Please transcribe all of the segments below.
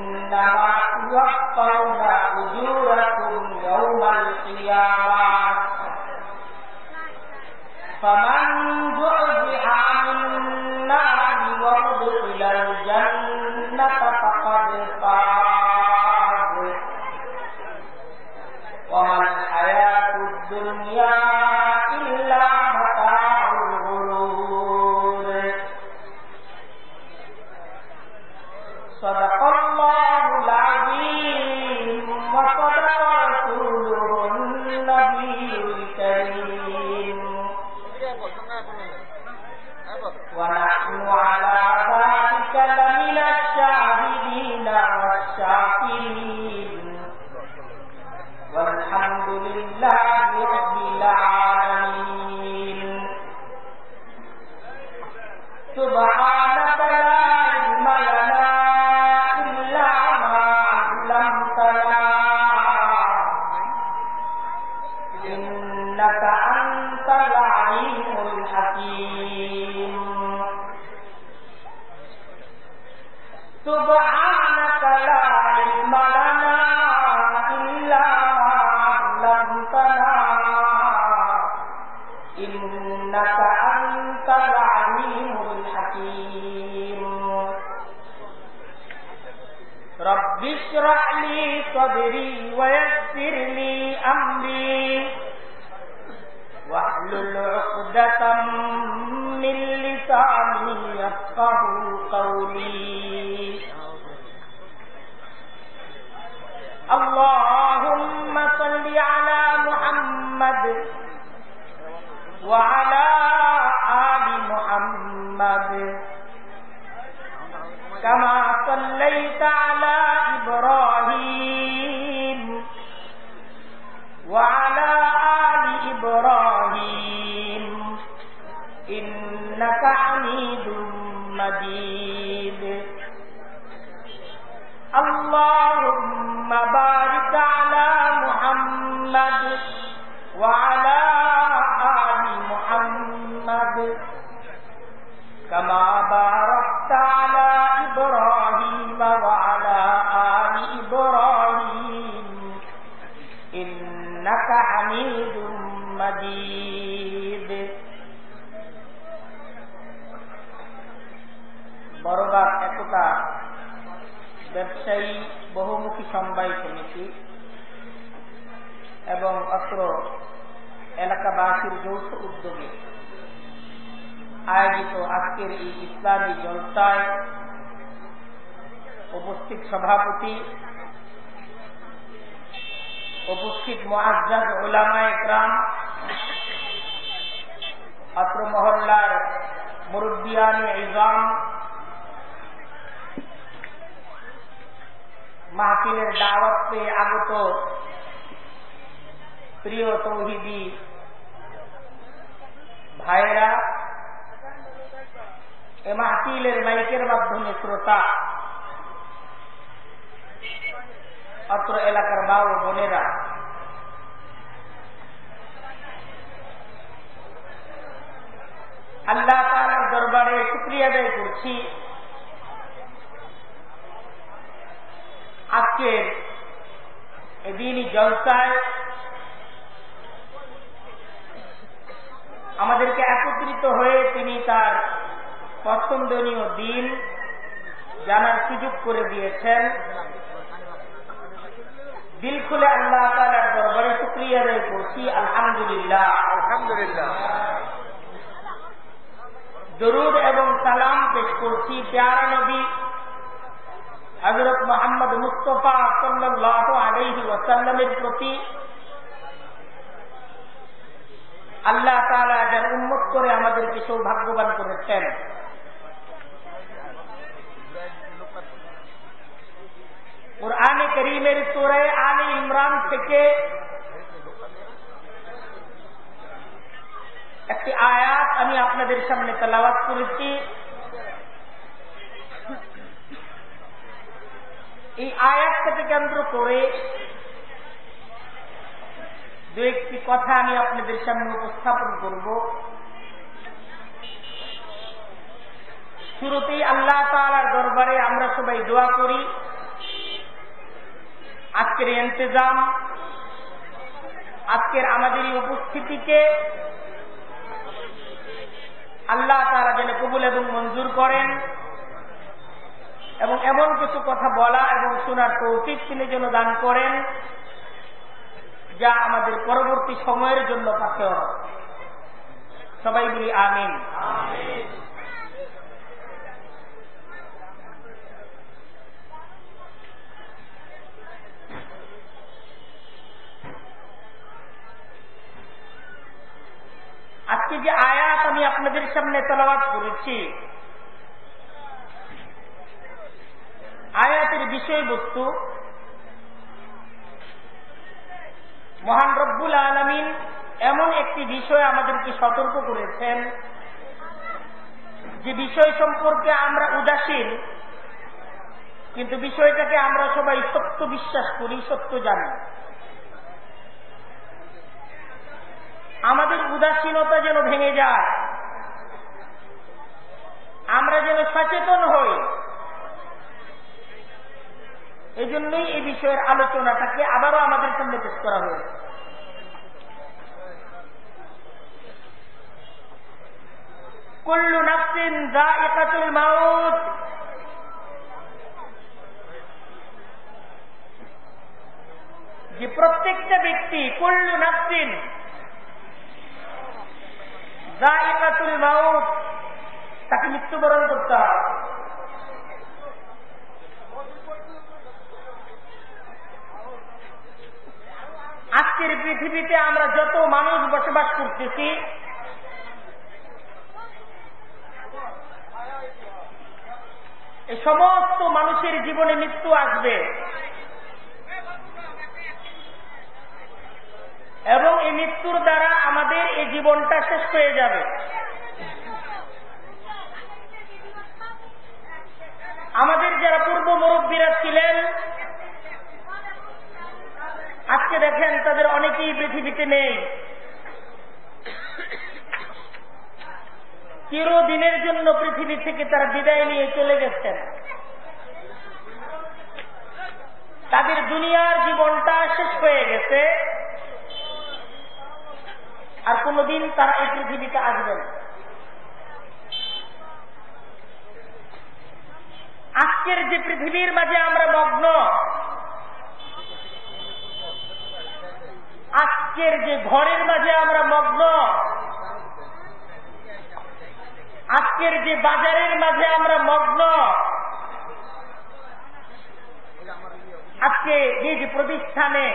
إنما يحفظ أجوركم يوم القيامة فمن كما صليت على إبراهيم এলাকাবাসীর যৌথ উদ্যোগে আয়োজিত আজকের এই ইসলামী জলসায় উপস্থিত সভাপতি উপস্থিত মহাজাদ ওলামায় গ্রাম আত্র মহল্লার মুরুদ্দিয়ান ইজাম মাহফিলের দাওয়াত আগত প্রিয় তৌহিদি ভাইরা, এ মাহফিলের মাইকের মাধ্যমে শ্রোতা, অত্র এলাকার মা ও বোনেরা, আল্লাহ তালার দরবারে শুক্রিয়া আদায় করছি। আজকের দিনই জলসায় পছন্দনীয় দিন জানার সুযোগ করে দিয়েছেন। দিল খুলে আল্লাহ তালার দরবারে শুক্রিয়া আদায় করছি। আলহামদুলিল্লাহ। আলহামদুলিল্লাহ। দরুদ এবং সালাম পেশ করছি প্যারা নবী হজরত মোহাম্মদ মুস্তফা সাল্লাহ আলহি ওয়াসাল্লামের প্রতি। আল্লাহ তালা যার উন্মত করে আমাদেরকে সৌভাগ্যবান করেছেন। কোরআনে করিমের সোরে আলী ইমরান থেকে একটি আয়াত আমি আপনাদের সামনে তেলাওয়াত করেছি। এই আয়াতটাকে কেন্দ্র করে দু একটি কথা আমি আপনাদের সামনে উপস্থাপন করব। শুরুতেই আল্লাহ তালার দরবারে আমরা সবাই দোয়া করি। আজকের ইন্তজাম, আজকের আমাদের এই উপস্থিতিকে আল্লাহ তারা যেন কবুল এবং মঞ্জুর করেন এবং এমন কিছু কথা বলা এবং শোনার তৌফিক তিনি যেন দান করেন যা আমাদের পরবর্তী সময়ের জন্য পাথে সবাই বলি আমিন। আজকে যে আয়াত আমি আপনাদের সামনে তলাবাদ করেছি, আয়াতের বিষয়বস্তু, মহান রব্বুল আলমিন এমন একটি বিষয় আমাদেরকে সতর্ক করেছেন, যে বিষয় সম্পর্কে আমরা উদাসীন, কিন্তু বিষয়টাকে আমরা সবাই সত্য বিশ্বাস করি, সত্য জানি আমাদের উদাসীনতা যেন ভেঙে যায়। আমরা যেন সচেতন হই। এই জন্যই এই বিষয়ের আলোচনাটাকে আবারও আমাদের সামনে পেশ করা হয়েছে। কুল্লু নাফসিন দা একাতুল মাউত। যে প্রত্যেকটা ব্যক্তি কুল্লু নাফসিন একাতুল মাউত, তাকে মৃত্যুবরণ করতে হবে আজকের পৃথিবীতে আমরা যত মানুষ বসবাস করতেছি, এই সমস্ত মানুষের জীবনে মৃত্যু আসবে। এবং এই মৃত্যুর দ্বারা আমাদের এই জীবনটা শেষ হয়ে যাবে। আমাদের যারা পূর্ব মুরব্বীরা ছিলেন, আজকে দেখেন তাদের অনেকেই পৃথিবীতে নেই। চিরদিনের জন্য পৃথিবী থেকে তারা বিদায় নিয়ে চলে গেছেন। তাদের দুনিয়ার জীবনটা শেষ হয়ে গেছে। আর কোনদিন তারা এই পৃথিবীতে আসবে না। আজকের যে পৃথিবীর মাঝে আমরা মগ্ন, আজকের যে ঘরের মাঝে আমরা মগ্ন, আজকের যে বাজারের মাঝে আমরা মগ্ন, আজকে যে যে প্রতিষ্ঠানে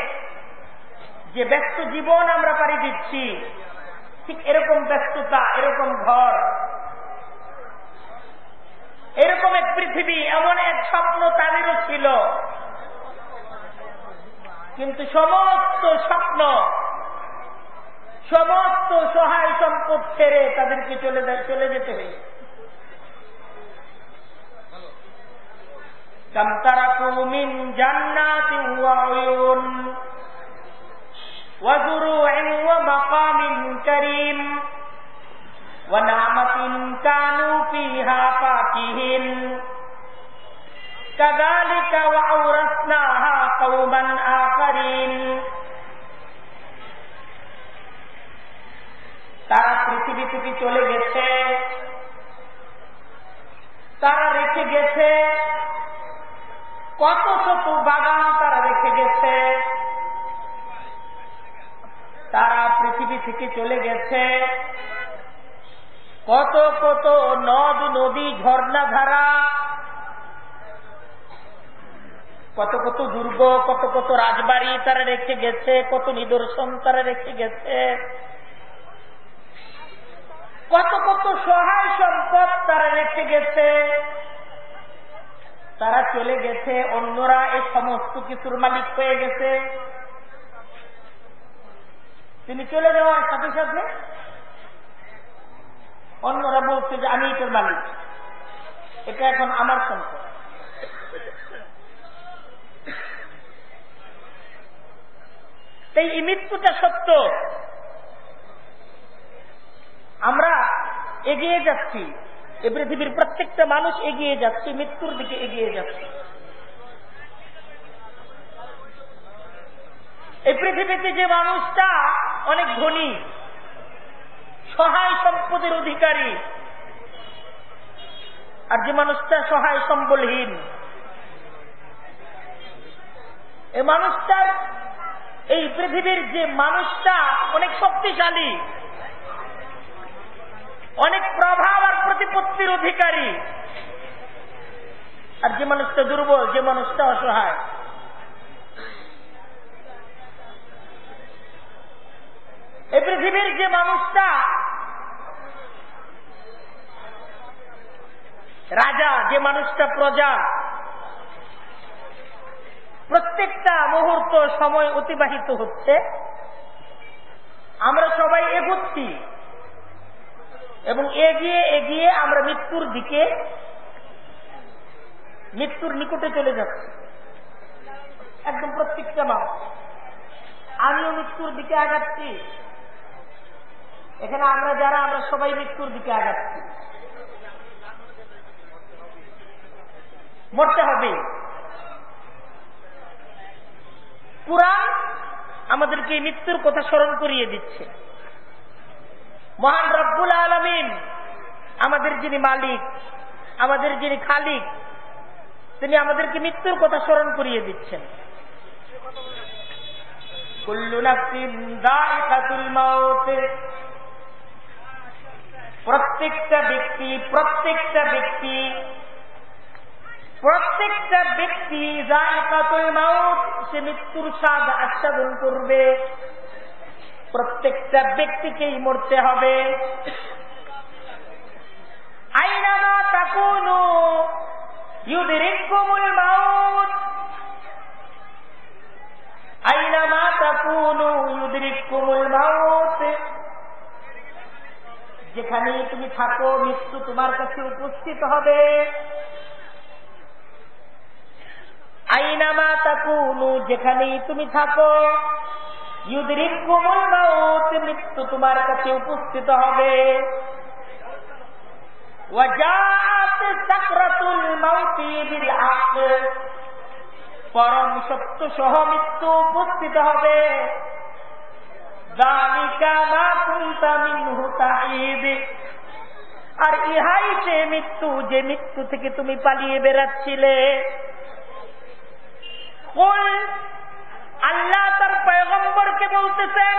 যে ব্যস্ত জীবন আমরা পাড়ি দিচ্ছি ঠিক এরকম ব্যস্ততা, এরকম ঘর, এরকম এক পৃথিবী, এমন এক স্বপ্ন তাদেরও ছিল। কিন্তু সমস্ত স্বপ্ন, সমস্ত সহায় সম্পদ ছেড়ে তাদেরকে চলে চলে যেতে হয়েছে কামতারা কুমিন জান্নাতি ওয়া وزروع ومقام كريم ونعمة وإن كانوا فيها فاكهين كذلك وأورثناها قوما آخرين তারা পৃথিবী থেকে চলে গেছে তারা রেখে গেছে কত শত বাগান থেকে চলে গেছে। কত কত নদ নদী ঝর্ণা ধারা, কত কত দুর্গ, কত কত রাজবাড়ি তারা রেখে গেছে, কত নিদর্শন তারা রেখে গেছে। কত কত সহায় সম্পদ তারা রেখে গেছে। তারা চলে গেছে, অন্যরা এই সমস্ত কিছুর মালিক হয়ে গেছে। তিনি চলে যাওয়ার সাথে সাথে অন্যরা বলছে যে, আমি এটার মালিক। এটা এখন আমার সম্পদ। তাই এই মৃত্যুটা সত্য। আমরা এগিয়ে যাচ্ছি। এ পৃথিবীর প্রত্যেকটা মানুষ এগিয়ে যাচ্ছে, মৃত্যুর দিকে এগিয়ে যাচ্ছে। এই পৃথিবীতে যে মানুষটা অনেক ধনী, সহায় সম্পদের অধিকারী। আর যে মানুষটা সহায় সম্বলহীন এই মানুষটার এই পৃথিবীর যে মানুষটা অনেক শক্তিশালী, অনেক প্রভাব আর প্রতিপত্তির অধিকারী। আর যে মানুষটা দুর্বল, যে মানুষটা অসহায়। এই পৃথিবীর যে মানুষটা, রাজা, যে মানুষটা প্রজা, প্রত্যেকটা মুহূর্ত সময় অতিবাহিত হচ্ছে। আমরা সবাই এগোচ্ছি এবং এগিয়ে এগিয়ে আমরা মৃত্যুর দিকে, মৃত্যুর নিকটে চলে যাচ্ছি। একদম প্রত্যেকটা মানুষ। আমিও মৃত্যুর দিকে আগাচ্ছি। এখানে আমরা যারা, আমরা সবাই মৃত্যুর দিকে আগাচ্ছি। মরতে হবে। পুরাণ আমাদেরকে মৃত্যুর কথা স্মরণ করিয়ে দিচ্ছে। মহান রব্বুল আলমিন আমাদের যিনি মালিক, আমাদের যিনি খালিক, তিনি আমাদেরকে মৃত্যুর কথা স্মরণ করিয়ে দিচ্ছেন। প্রত্যেকটা ব্যক্তি প্রত্যেকটা ব্যক্তি প্রত্যেকটা ব্যক্তি জায়কাতুল মাউত, সে মৃত্যুর স্বাদ আস্বাদন করবে। প্রত্যেকটা ব্যক্তিকেই মরতে হবে। আইনামা তাকুনু ইউদরিকুমুল মাউত। আইনামা তাকুনু ইউদরিকুমুল মাউত যেখানে তুমি থাকো, মৃত্যু তোমার কাছে উপস্থিত হবে। আইনামা তাকুনু, যেখানেই তুমি থাকো ইউদরিক কোমল মাউত, মৃত্যু তোমার কাছে উপস্থিত হবে। পরম সত্য সহ মৃত্যু উপস্থিত হবে। আর ইহাই সে মৃত্যু, যে মৃত্যু থেকে তুমি পালিয়ে বেড়াচ্ছিলে। আল্লাহ তার পয়গম্বরকে বলতেছেন,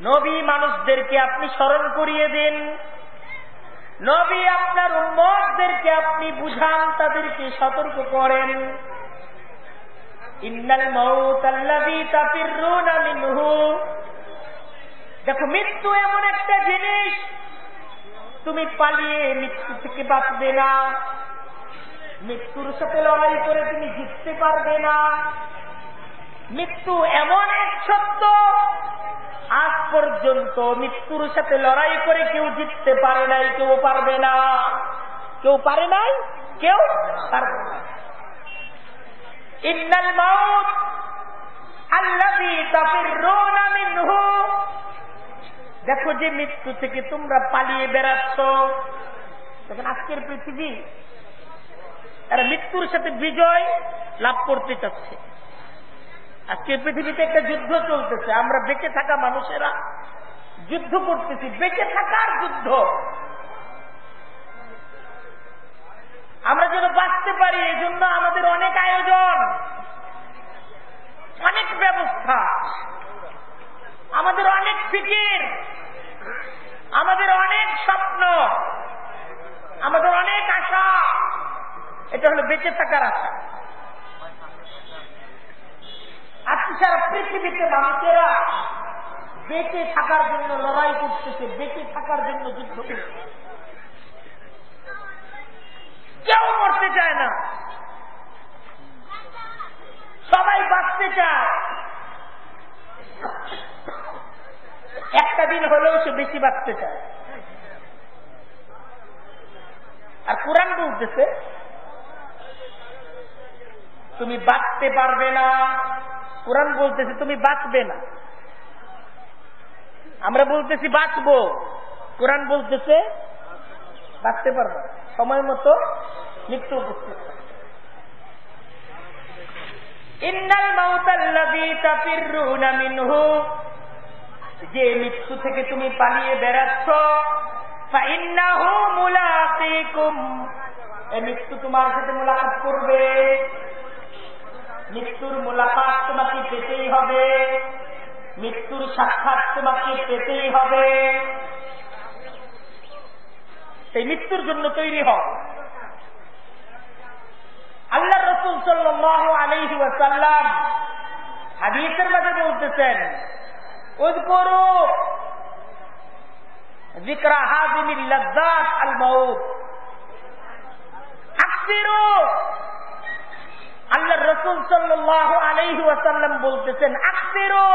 নবী মানুষদেরকে আপনি স্মরণ করিয়ে দিন। নবী আপনার উম্মতদেরকে আপনি বুঝান, তাদেরকে সতর্ক করেন ইন্নাল মৌত আল্লাহি তাফিরুনা মিনহু দেখো, মৃত্যু এমন একটা জিনিস, তুমি পালিয়ে মৃত্যু থেকে বাঁচবে না। মৃত্যুর সাথে লড়াই করে তুমি জিততে পারবে না। মৃত্যু এমন এক সত্য, আজ পর্যন্ত মৃত্যুর সাথে লড়াই করে কেউ জিততে পারে নাই, কেউ পারবে না। কেউ পারে নাই? কেউ? পারবে না। দেখো যে মৃত্যু থেকে তোমরা পালিয়ে বেড়াচ্ছ। দেখেন আজকের পৃথিবী এরা মৃত্যুর সাথে বিজয় লাভ করতে চাচ্ছে। আজকের পৃথিবীতে একটা যুদ্ধ চলতেছে। আমরা বেঁচে থাকা মানুষেরা যুদ্ধ করতেছি। বেঁচে থাকার যুদ্ধ। আমরা যেন বাঁচতে পারি, এই জন্য আমাদের অনেক আয়োজন, অনেক ব্যবস্থা, আমাদের অনেক ফিকির, আমাদের অনেক স্বপ্ন, আমাদের অনেক আশা, এটা হলো বেঁচে থাকার আশা। আজকে সারা পৃথিবীতে মানুষেরা বেঁচে থাকার জন্য লড়াই করতেছে, বেঁচে থাকার জন্য যুদ্ধ করছে কেউ মরতে চায় না। সবাই বাঁচতে চায়। একটা দিন হলেও সে বেশি বাঁচতে চায়। আর কোরআন বলতেছে, তুমি বাঁচতে পারবে না। কোরআন বলতেছে, তুমি বাঁচবে না। আমরা বলতেছি, বাঁচবো। কোরআন বলতেছে বাঁচতে পারব সময় মতো মৃত্যু উপস্থিত যে মৃত্যু থেকে তুমি পালিয়ে বেড়াচ্ছ মৃত্যু তোমার সাথে মোলাকাত করবে। মৃত্যুর মোলাকাত তোমাকে পেতেই হবে। মৃত্যুর সাক্ষাৎ তোমাকে পেতেই হবে। সেই মৃত্যুর জন্য তৈরি হও আল্লাহ রসুল সাল্লাহ আলহি ওয়াসাল্লাম হাদিসের মাঝে বলতেছেন করো জিক্রা হাজিমির লজ্জাত আল মৌত আকসিরু। আল্লাহ রসুল সাল্লাহ আলহি ওয়াসাল্লাম বলতেছেন, আকসিরু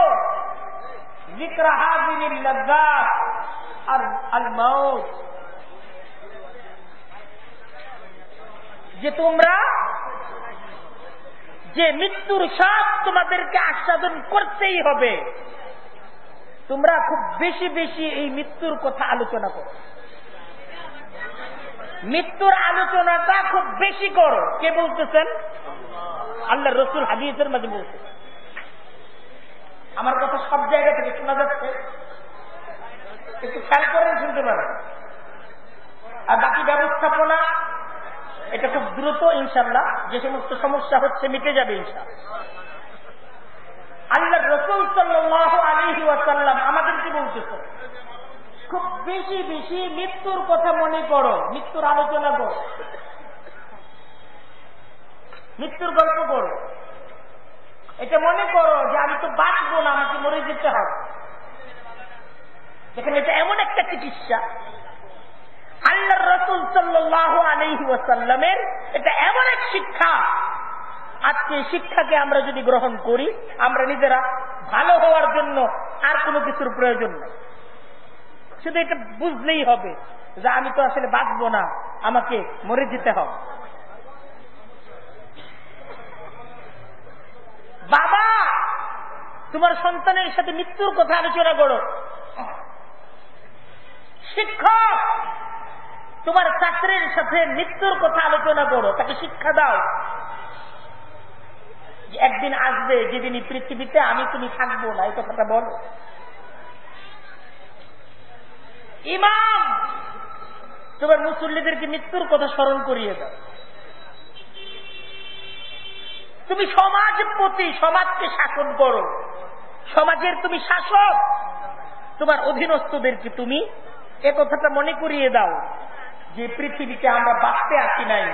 জিক্রা হাজিমির লজ্জাত আল মৌত যে তোমরা যে মৃত্যুর স্বাদ তোমাদেরকে আস্বাদন করতেই হবে, তোমরা খুব বেশি বেশি এই মৃত্যুর কথা আলোচনা করো। মৃত্যুর আলোচনাটা খুব বেশি করো। কে বলতেছেন? আল্লাহ রসুল হাদিসের মাঝে বলছে আমার কথা সব জায়গা থেকে শোনা যাচ্ছে। একটু খেয়াল করে শুনতে পারেন। আর বাকি ব্যবস্থাপনা এটা খুব দ্রুত ইনশাল্লাহ যে সমস্ত সমস্যা হচ্ছে মিটে যাবে ইনশাল্লাহ আল্লাহ রসুল সাল্লাহ আলহি ওয়াসাল্লাম আমাদেরকে বলতেছে খুব বেশি বেশি মৃত্যুর কথা মনে করো, মৃত্যুর আলোচনা করো। মৃত্যুর গল্প করো। এটা মনে করো যে আমি তো বাঁচবো না, আমাকে মরে যেতে হবে। এখানে এটা এমন একটা চিকিৎসা আল্লাহ রসুল সাল্লাহ আলহি ওয়াসাল্লামের এটা এমন এক শিক্ষা। আজকে শিক্ষাকে আমরা যদি গ্রহণ করি, আমরা নিজেরা ভালো হওয়ার জন্য আর কোনো কিছুর প্রয়োজন নেই। শুধু এটা বুঝলেই হবে যে আমি তো আসলে বাঁচবো না, আমাকে মরে যেতে হবে। বাবা, তোমার সন্তানের সাথে মৃত্যুর কথা আলোচনা করো। শিক্ষক তোমার ছাত্রের সাথে মৃত্যুর কথা আলোচনা করো, তাকে শিক্ষা দাও। একদিন আসবে, যেদিন পৃথিবীতে আমি তুমি থাকব না, এই কথাটা বলো। ইমাম, তোমার মুসল্লিদেরকে মৃত্যুর কথা স্মরণ করিয়ে দাও। তুমি সমাজপতি, সমাজকে শাসন করো। সমাজের তুমি শাসক, তোমার অধীনস্থদেরকে তুমি এ কথাটা মনে করিয়ে দাও। যে পৃথিবীতে আমরা বাঁচতে আসি নাই,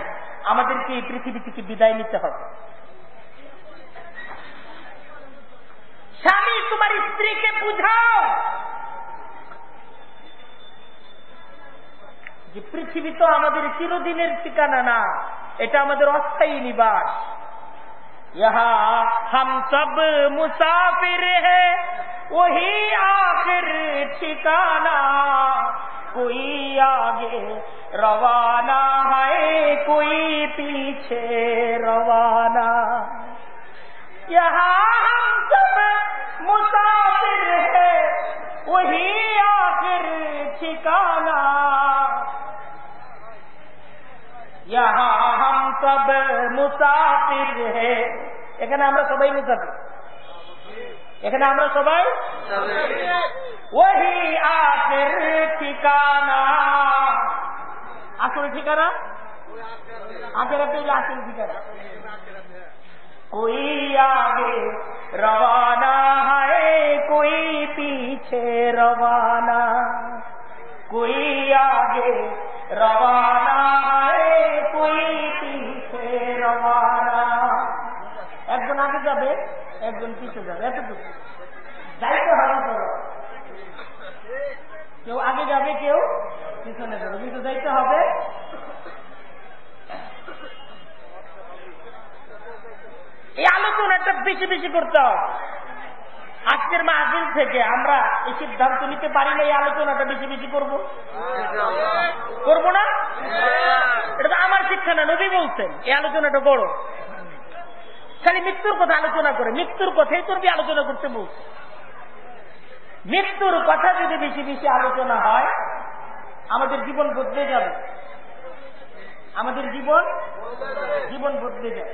আমাদেরকে এই পৃথিবী থেকে বিদায় নিতে হবে। স্বামী, তোমার স্ত্রীকে বুঝাও যে পৃথিবী তো আমাদের চিরদিনের ঠিকানা না, এটা আমাদের অস্থায়ী নিবাস। ইহা হাম সব মুসাফির হে, ওহি আখির ঠিকানা। کوئی آگے روانہ ہے، کوئی پیچھے روانہ۔ یہاں ہم سب مسافر ہے وہی آخر ٹھکانا یہاں ہم سب مسافر ہے এখানে আমরা সবাই মুসাফির এখানে আমরা সবাই ওহি আখের ঠিকানা আসল ঠিকানা আখের আসল ঠিকানা कोई आगे रवाना है कोई पीछे रवाना कोई आगे रवाना है कोई पीछे रवाना একজন আগে যাবে একজন পিছিয়ে যাবে এতটুকু। যাইতে হবে তো কেউ আগে যাবে, কেউ পিছনে যাবে, কিন্তু যাইতে হবে। এই আলোচনাটা বেশি বেশি করতে হবে। আজকের মাহফিল থেকে আমরা এই সিদ্ধান্ত নিতে পারি না, এই আলোচনাটা বেশি বেশি করব। করব না? এটা তো আমার শিক্ষা না, নবী বলছেন, এই আলোচনাটা বড় খালি মৃত্যুর কথা আলোচনা করে। মৃত্যুর কথাই তোর আলোচনা করতে বলছে মৃত্যুর কথা যদি বেশি বেশি আলোচনা হয়, আমাদের জীবন বদলে যাবে। আমাদের জীবন জীবন বদলে যাবে।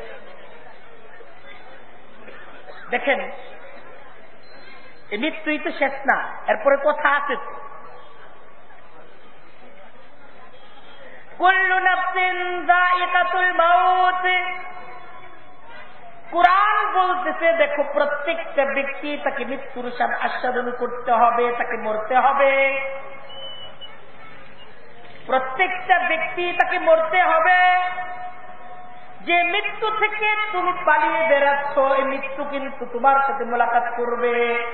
দেখেন, এই মৃত্যুই তো শেষ না, এরপরে কথা আছে কুল্লু নাফসিন যায়িকাতুল মাউত। কোরআন বলতেছে, দেখো, প্রত্যেকটা ব্যক্তি তাকে মৃত্যুর স্বাদ আস্বাদন করতে হবে, তাকে মরতে হবে। প্রত্যেকটা ব্যক্তি তাকে মরতে হবে। যে মৃত্যু থেকে তুমি পালিয়ে বেড়াচ্ছ, এই মৃত্যু কিন্তু তোমার সাথে মোলাকাত করবে।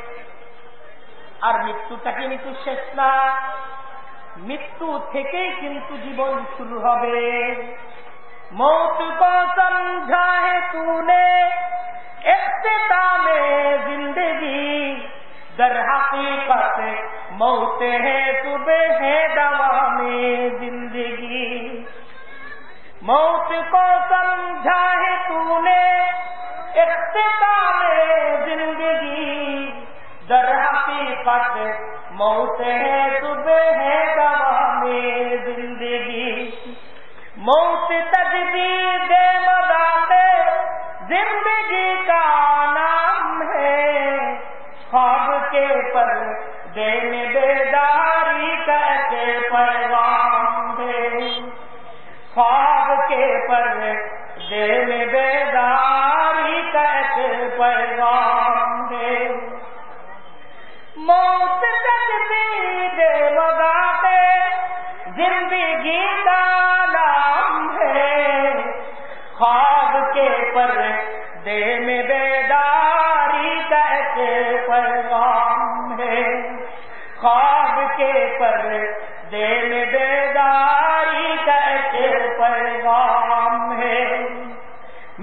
আর মৃত্যুটা কিন্তু শেষ না। মৃত্যু থেকেই কিন্তু জীবন শুরু হবে। موت کو سمجھا ہے تو نے اختتام زندگی در حقیقت موت ہے، صبح ہے دوام زندگی۔ موت کو سمجھا ہے تو نے اختتام زندگی در حقیقت موت ہے day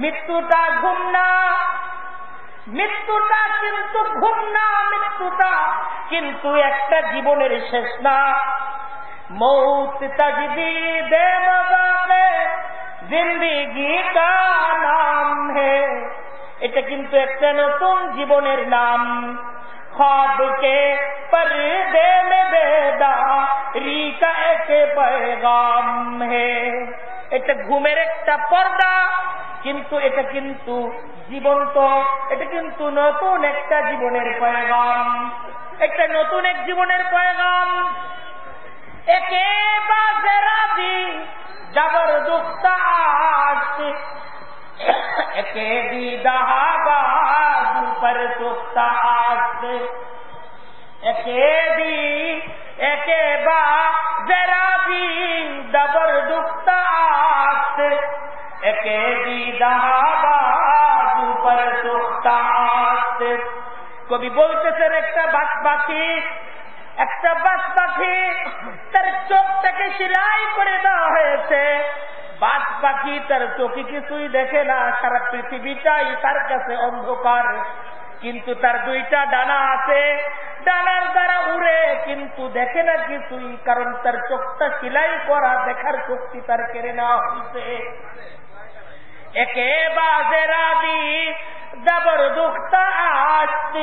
মৃত্যুটা ঘুম না। মৃত্যুটা কিন্তু ঘুম না, মৃত্যুটা কিন্তু একটা জীবনের শেষ না। মৌত তজদি জিন্দিগি কা নাম হে। এটা কিন্তু একটা নতুন জীবনের নাম। খাবকে পরদে রিকা একে পেগাম হে। এটা ঘুমের একটা পর্দা। কিন্তু এটা কিন্তু জীবন্ত, এটা কিন্তু নতুন একটা জীবনের পয়গাম। একটা নতুন এক জীবনের পয়গাম। একে বাজে দুঃখ আসছে একে একে দি, একে বা জেরাবি একে কবি বলতেছেন একটা বাস পাখি একটা বাস পাখি তার চোখটাকে সিলাই করে দেওয়া হয়েছে। বাস পাখি তার চোখে কিছুই দেখে না, সারা পৃথিবীটাই তার কাছে অন্ধকার। কিন্তু তার দুইটা ডানা আছে, ডানার দ্বারা উড়ে কিন্তু দেখে না কিছুই, কারণ তার চোখটা সিলাই করা দেখার শক্তি তার কেড়ে নেওয়া হয়েছে। اکے باز رادی دبر دکھتا آج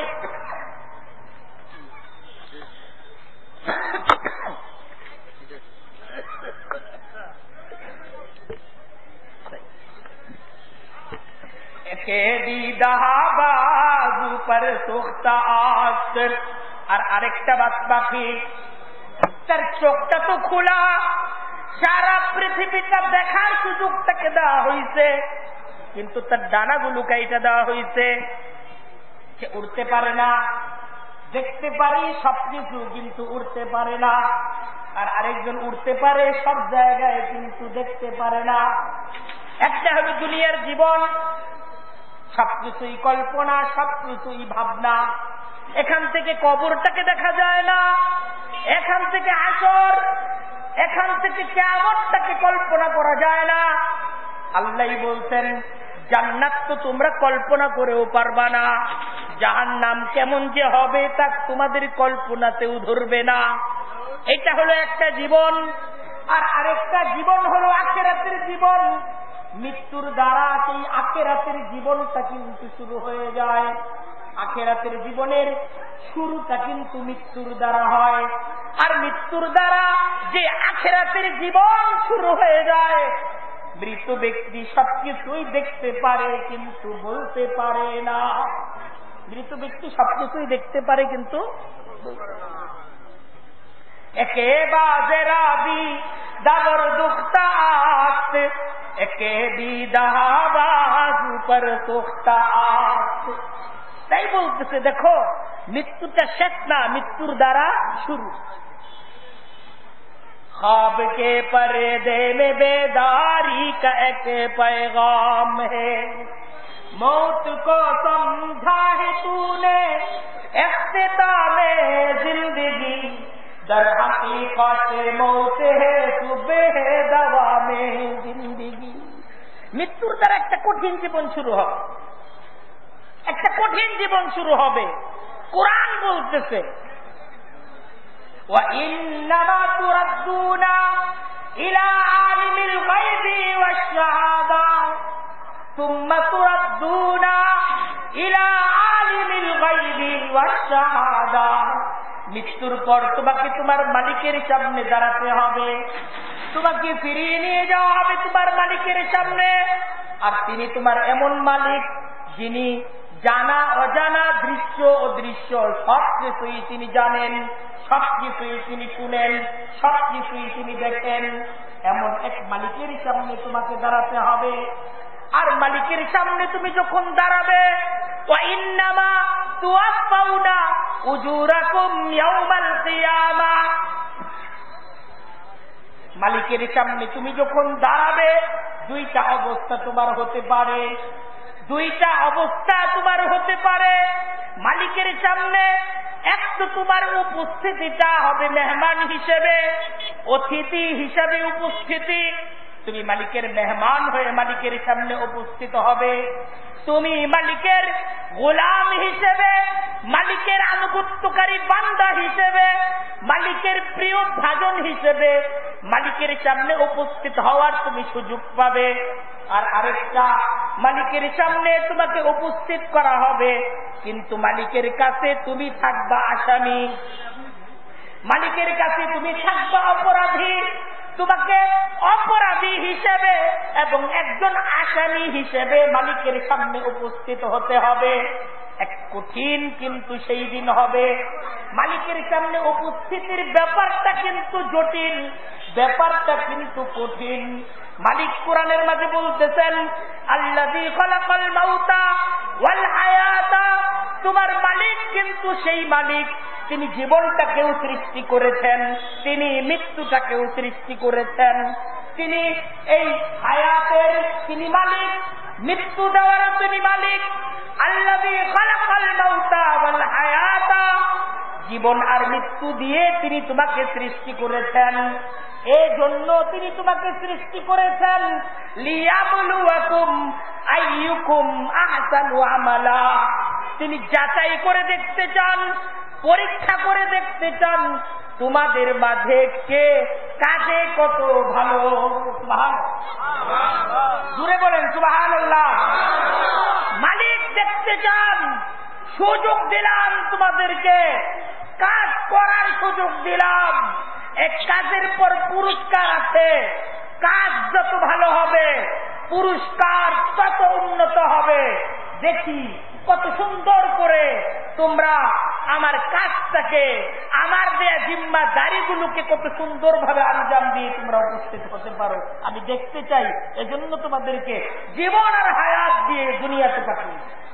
اکے دی دہا پر سختا آستر আর আরেকটা বাকি তার চোখটা তো খোলা সারা পৃথিবীটা দেখার সুযোগ তাকে দেওয়া হয়েছে কিন্তু তার ডানাগুলো কাইটা দেওয়া হয়েছে সে উড়তে পারে না। দেখতে পারি সবকিছু কিন্তু উড়তে পারে না। আর আরেকজন উড়তে পারে সব জায়গায়, কিন্তু দেখতে পারে না। একটা হলো দুনিয়ার জীবন। সবকিছুই কল্পনা সবকিছুই ভাবনা। এখান থেকে কবরটাকে দেখা যায় না। এখান থেকে আসর। এখান থেকে কেমনটাকে কল্পনা করা যায় না। আল্লাহ বলছেন, জান্নাত তো তোমরা কল্পনা করেও পারবা না। যাহার নাম কেমন যে হবে তা তোমাদের কল্পনাতেও ধরবে না। এটা হলো একটা জীবন, আর আরেকটা জীবন হলো আখেরাতের জীবন। মৃত্যুর দ্বারা সেই আখেরাতের জীবনটা কিন্তু শুরু হয়ে যায়। আখেরাতের জীবনের শুরুটা কিন্তু মৃত্যুর দ্বারা হয়। আর মৃত্যুর দ্বারা যে আখেরাতের জীবন শুরু হয়ে যায়, মৃত ব্যক্তি সবকিছুই দেখতে পারে কিন্তু বলতে পারে না। মৃত ব্যক্তি সবকিছুই দেখতে পারে কিন্তু একে বাজেরা বি দাবর দুখতা একে বি দাহাবাজ উপর তোখতা আত তাই বলতেছে দেখো মৃত্যুটা শেষ না মৃত্যুর দ্বারা শুরু خواب کے پردے میں بیداری کا ایک پیغام ہے۔ موت کو سمجھا ہے تو نے اختتام زندگی۔ در حقیقت موت ہے، صبح دوا میں زندگی۔ متر দ্বারা একটা কঠিন জীবন শুরু হয় একটা কঠিন জীবন শুরু হবে। কোরআন বলতেছে মৃত্যুর পর তোমাকে তোমার মালিকের সামনে দাঁড়াতে হবে। তোমাকে ফিরিয়ে নিয়ে যাওয়া হবে তোমার মালিকের সামনে। আর তিনি তোমার এমন মালিক যিনি জানা, অজানা দৃশ্য ও দৃশ্য, সব কিছুই তিনি জানেন, সব কিছুই তিনি শুনেন, সব কিছুই তিনি দেখেন। এমন এক মালিকের সামনে তোমাকে দাঁড়াতে হবে। আর মালিকের সামনে তুমি যখন দাঁড়াবে মালিকের সামনে তুমি যখন দাঁড়াবে, দুইটা অবস্থা তোমার হতে পারে। দুইটা অবস্থা তোমার হতে পারে। মালিকের সামনে এক তো তোমার উপস্থিতিটা হবে মেহমান হিসেবে, অতিথি হিসেবে উপস্থিতি। তুমি মালিকের মেহমান হয়ে মালিকের সামনে উপস্থিত হবে। তুমি মালিকের গোলাম হিসেবে, মালিকের আনুগত্যকারী বান্দা হিসেবে, মালিকের প্রিয় ভাজন হিসেবে মালিকের সামনে উপস্থিত হওয়ার তুমি সুযোগ পাবে। আর আরেকটা মালিকের সামনে তোমাকে উপস্থিত করা হবে। কিন্তু মালিকের কাছে তুমি থাকবা আসামি। মালিকের কাছে তুমি থাকবা অপরাধী। তোমাকে অপরাধী হিসেবে এবং একজন আসামি হিসেবে মালিকের সামনে উপস্থিত হতে হবে। এক কঠিন কিন্তু সেই দিন হবে। মালিকের সামনে উপস্থিতির ব্যাপারটা কিন্তু জটিল। ব্যাপারটা কিন্তু কঠিন। মালিক কোরআনের মাঝে বলতেছেন তোমার মালিক কিন্তু সেই মালিক। তিনি জীবনটাকেও সৃষ্টি করেছেন, তিনি মৃত্যুটাকেও সৃষ্টি করেছেন। তিনি এই হায়াতের তিনি মালিক, মৃত্যু দেওয়ারও তিনি মালিক। ওয়াল হায়াতা। জীবন আর মৃত্যু দিয়ে তিনি তোমাকে সৃষ্টি করেছেন। এই জন্য তিনি তোমাকে সৃষ্টি করেছেন। আমালা। তিনি যাচাই করে দেখতে চান, পরীক্ষা করে দেখতে চান, তোমাদের মাঝে কে কাজে কত ভালো। দূরে বলেন সুবাহান মালিক দেখতে চান, সুযোগ দিলাম তোমাদেরকে। কাজ করার সুযোগ দিলাম। এক কাজের পর পুরস্কার আছে। কাজ যত ভালো হবে, পুরস্কার তত উন্নত হবে। দেখি কত সুন্দর করে তোমরা আমার কাজটাকে, আমার দেয়া জিম্মা দাড়িগুলোকে কত সুন্দরভাবে আঞ্জাম দিয়ে তোমরা উপস্থিত হতে পারো। আমি দেখতে চাই, এজন্য তোমাদেরকে জীবন আর হায়াত দিয়ে দুনিয়াতে পাঠিয়েছি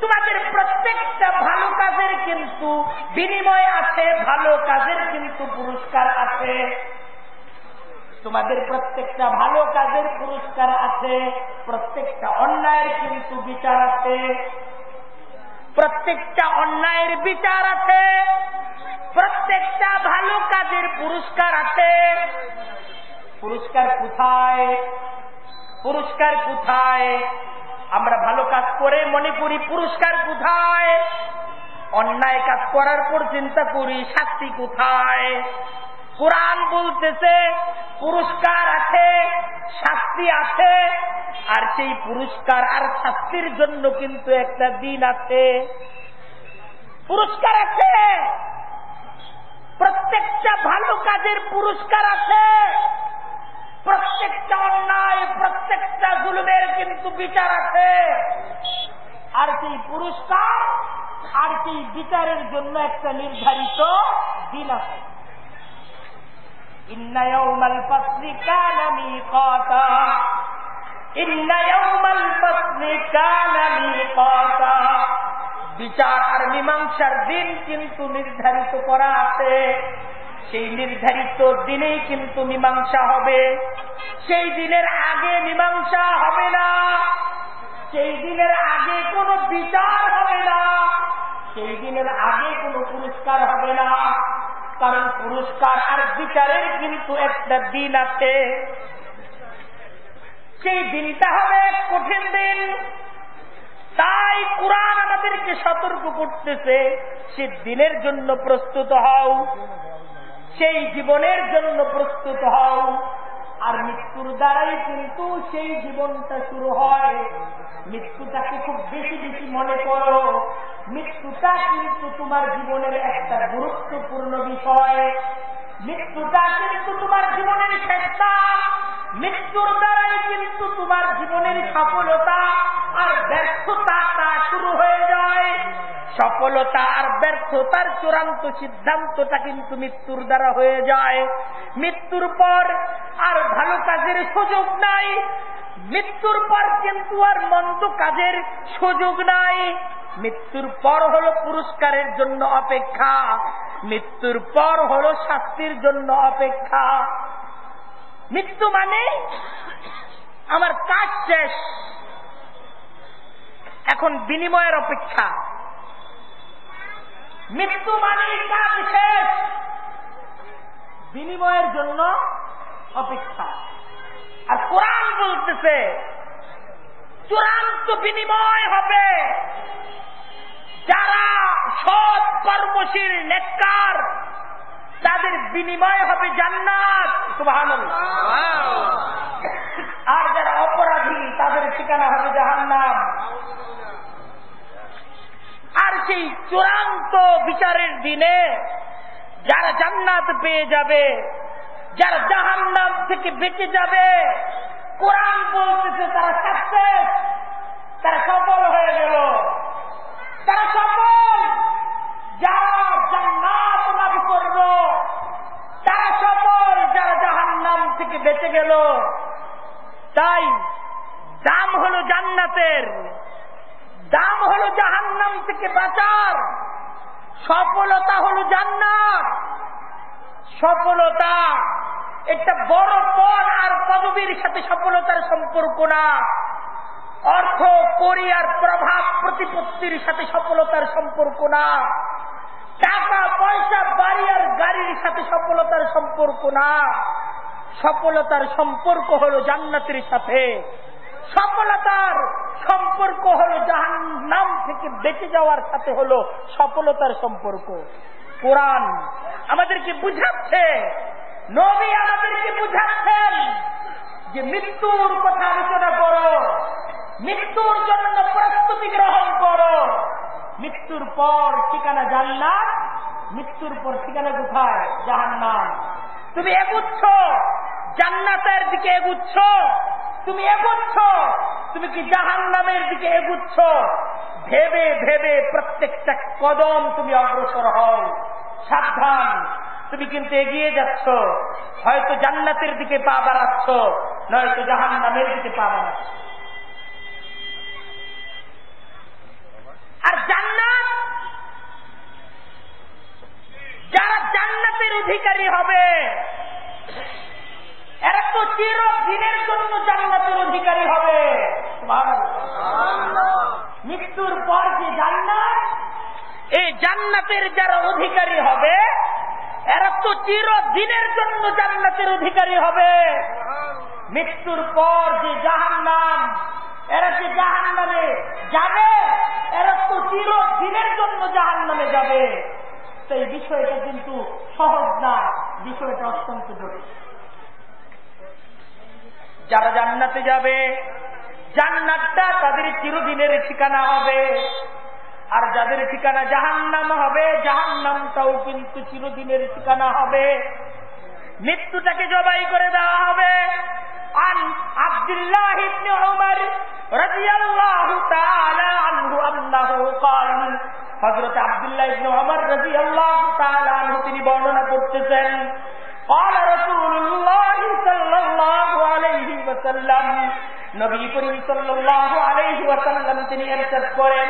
তোমাদের প্রত্যেকটা ভালো কাজের কিন্তু বিনিময় আছে, ভালো কাজের কিন্তু পুরস্কার আছে। তোমাদের প্রত্যেকটা ভালো কাজের পুরস্কার আছে, প্রত্যেকটা অন্যায়ের কিন্তু বিচার আছে। প্রত্যেকটা অন্যায়ের বিচার আছে, প্রত্যেকটা ভালো কাজের পুরস্কার আছে। পুরস্কার কোথায়? পুরস্কার কোথায়? আমরা ভালো কাজ করে মনে করি পুরস্কার কোথায়? অন্যায় কাজ করার পর চিন্তা করি, শাস্তি কোথায়? কোরআন বলতেছে, পুরস্কার আছে, শাস্তি আছে, আর সেই পুরস্কার আর শাস্তির জন্য কিন্তু একটা দিন আছে। পুরস্কার আছে। প্রত্যেকটা ভালো কাজের পুরস্কার আছে। প্রত্যেকটা অন্যায়, প্রত্যেকটা জুলুমের কিন্তু বিচার আছে। আর সেই পুরস্কার, আর সেই বিচারের জন্য একটা নির্ধারিত দিন আছে। বিচার মীমাংসার দিন কিন্তু নির্ধারিত করা আছে। সেই নির্ধারিত দিনেই কিন্তু মীমাংসা হবে। সেই দিনের আগে মীমাংসা হবে না। সেই দিনের আগে কোনো বিচার হবে না। সেই দিনের আগে কোনো পুরস্কার হবে না। কারণ পুরস্কার আর বিচারের কিন্তু একটা দিন আছে। সেই দিনটা হবে কঠিন দিন। তাই কোরআন আমাদেরকে সতর্ক করতেছে, সে দিনের জন্য প্রস্তুত হও। সেই জীবনের জন্য প্রস্তুত হও। আর মৃত্যুর দ্বারাই কিন্তু সেই জীবনটা শুরু হয়। মৃত্যুটাকে খুব বেশি বেশি মনে করো? মৃত্যুটা কিন্তু তোমার জীবনের একটা গুরুত্বপূর্ণ বিষয়। মৃত্যুটা কিন্তু তোমার জীবনের চেষ্টা মৃত্যুর দ্বারাই কিন্তু তোমার জীবনের সফলতা আর যায় সফলতা আর ব্যর্থতার চূড়ান্ত সিদ্ধান্তটা কিন্তু মৃত্যুর দ্বারা হয়ে যায়। মৃত্যুর পর আর ভালো কাজের সুযোগ নাই। মৃত্যুর পর কিন্তু আর মন্দ কাজের সুযোগ নাই। মৃত্যুর পর হলো পুরস্কারের জন্য অপেক্ষা। মৃত্যুর পর হলো শাস্তির জন্য অপেক্ষা। মৃত্যু মানে আমার কাজ শেষ। এখন বিনিময়ের অপেক্ষা। মৃত্যু মানে কাজ শেষ। বিনিময়ের জন্য অপেক্ষা। আর কোরআন বলতেছে চূড়ান্ত বিনিময় হবে। যারা সৎ কর্মশীল নেককার তাদের বিনিময় হবে জান্নাত। সুবাহান আর যারা অপরাধী তাদের ঠিকানা হবে জাহান্নাম। আর সেই চূড়ান্ত বিচারের দিনে যারা জান্নাত পেয়ে যাবে, যারা জাহান্নাম থেকে বেঁচে যাবে, কোরআন বলতেছে তারা সাকসেস, তারা সফল হয়ে গেল। তারা সফল যারা জান্নাত লাভ করল তারা সফল যারা জাহান্নাম থেকে বেঁচে গেল তাই দাম হলো জান্নাতের দাম হলো জাহান্নাম থেকে বাঁচার সফলতা হলো জান্নাত সফলতা একটা বড় পদ আর পদবীর সাথে সফলতার সম্পর্ক না। অর্থ কোরিয়ার প্রভাব প্রতিপত্তির সাথে সফলতার সম্পর্ক না। টাকা, পয়সা, বাড়ি আর গাড়ির সাথে সফলতার সম্পর্ক না। সফলতার সম্পর্ক হলো জান্নাতের সাথে। সফলতার সম্পর্ক হলো জাহান নাম থেকে বেঁচে যাওয়ার সাথে হলো সফলতার সম্পর্ক। কোরআন আমাদেরকে বুঝাচ্ছে নবী আমাদেরকে বুঝাচ্ছেন যে মৃত্যুর কথা আলোচনা করো, মৃত্যুর জন্য প্রস্তুতি গ্রহণ করো। মৃত্যুর পর ঠিকানা জান্নাত, মৃত্যুর পর ঠিকানা কোথায়? জাহান নাম তুমি এগুচ্ছ, জান্নাতের দিকে এগুচ্ছ। তুমি এগুচ্ছ, তুমি কি জাহান নামের দিকে এগুচ্ছ? ভেবে ভেবে প্রত্যেকটা কদম তুমি অগ্রসর হও। সাবধান তুমি কিন্তু এগিয়ে যাচ্ছ। হয়তো জান্নাতের দিকে পা বাড়াচ্ছ, নয়তো জাহান নামের দিকে পা বাড়াচ্ছ। আর জান্নাত, যারা জান্নাতের অধিকারী হবে, এরা তো চিরদিনের জন্য জান্নাতের অধিকারী হবে। মৃত্যুর পর যে জান্নাত, এই জান্নাতের যারা অধিকারী হবে এরা তো চিরদিনের জন্য জান্নাতের অধিকারী হবে। মৃত্যুর পর যে জাহান নাম এরা যে জাহান নামে যাবে, এরা তো চিরদিনের জন্য জাহান নামে যাবে সেই বিষয়টা কিন্তু সহজ না, বিষয়টা অত্যন্ত জটিল। যারা জান্নাতে যাবে, জান্নাতটা তাদের চিরদিনের ঠিকানা হবে। আর যাদের ঠিকানা জাহান্নাম হবে জাহান্নামটাও কিন্তু চিরদিনের ঠিকানা হবে মৃত্যুটাকে জবাই করে দেওয়া হবে عن عبد الله بن عمر رضي الله تعالى عنه أنه قال হজরত আবদুল্লাহ ইবনে ওমর রাদিয়াল্লাহু তাআলা আনহু তিনি বর্ণনা করতেছেন قال رسول الله صلى الله عليه وسلم নবী করিম সাল্লাল্লাহু আলাইহি ওয়াসাল্লাম তিনি ইরশাদ করেন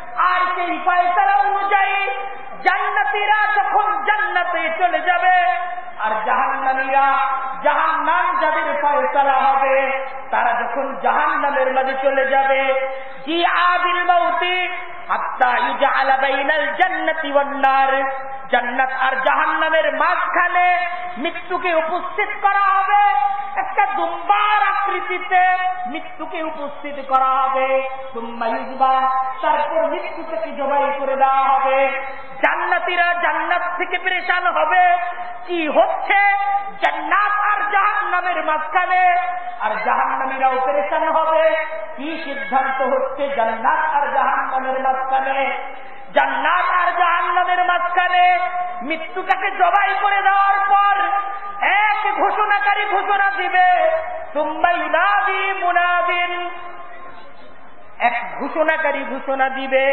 আর সেই ফয়সালা অনুযায়ী জান্নাতিরা যখন জান্নাতে চলে যাবে, আর জাহান্নামীরা জাহান নাম যাদের ফয়সালা হবে, তারা যখন জাহান নামের মাঝে চলে যাবে জি আবিল মৌতি জান্নাত আর জাহান নামের মাঝখানে মৃত্যুকে উপস্থিত করা হবে। একটা দুম্বার আকৃতিতে মৃত্যুকে উপস্থিত করা হবে। তারপর মৃত্যু থেকে জবাই করে দেওয়া হবে? জান্নাতিরা জান্নাত থেকে পরেশান হবে। কি হচ্ছে? জান্নাত আর জাহান নামের মাঝখানে। আর জাহান নামীরাও পরেশান হবে। কি সিদ্ধান্ত হচ্ছে? জান্নাত আর জাহান নামের মাঝখানে, জান্নাত আর জাহান নামের মাঝখানে মৃত্যুটাকে জবাই করে দেওয়ার পর এক ঘোষণাকারী ঘোষণা দিবে তুম্বাই মুনাদি মুনাদিন এক ঘোষণাকারী ঘোষণা দিবে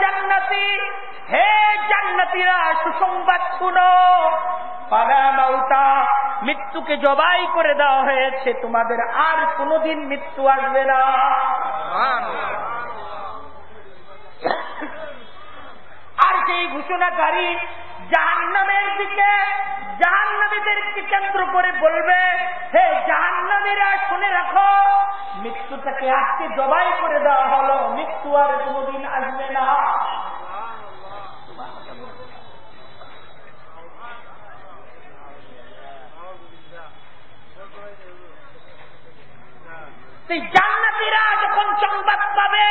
জান্নাতি, হে জান্নাতিরা, সুসংবাদ শুনো। পালামাউতা মৃত্যুকে জবাই করে দেওয়া হয়েছে। তোমাদের আর কোনোদিন মৃত্যু আসবে না আর সেই ঘোষণাকারী জাহান্নামের দিকে জাহান্নামীদেরকে কেন্দ্র করে বলবে, হে জাহান্নামীরা, শুনে রাখো, মৃত্যুটাকে আজকে জবাই করে দেওয়া হলো। মৃত্যু আর কোনোদিন আসবে না। জান্নাতিরা যখন সংবাদ পাবে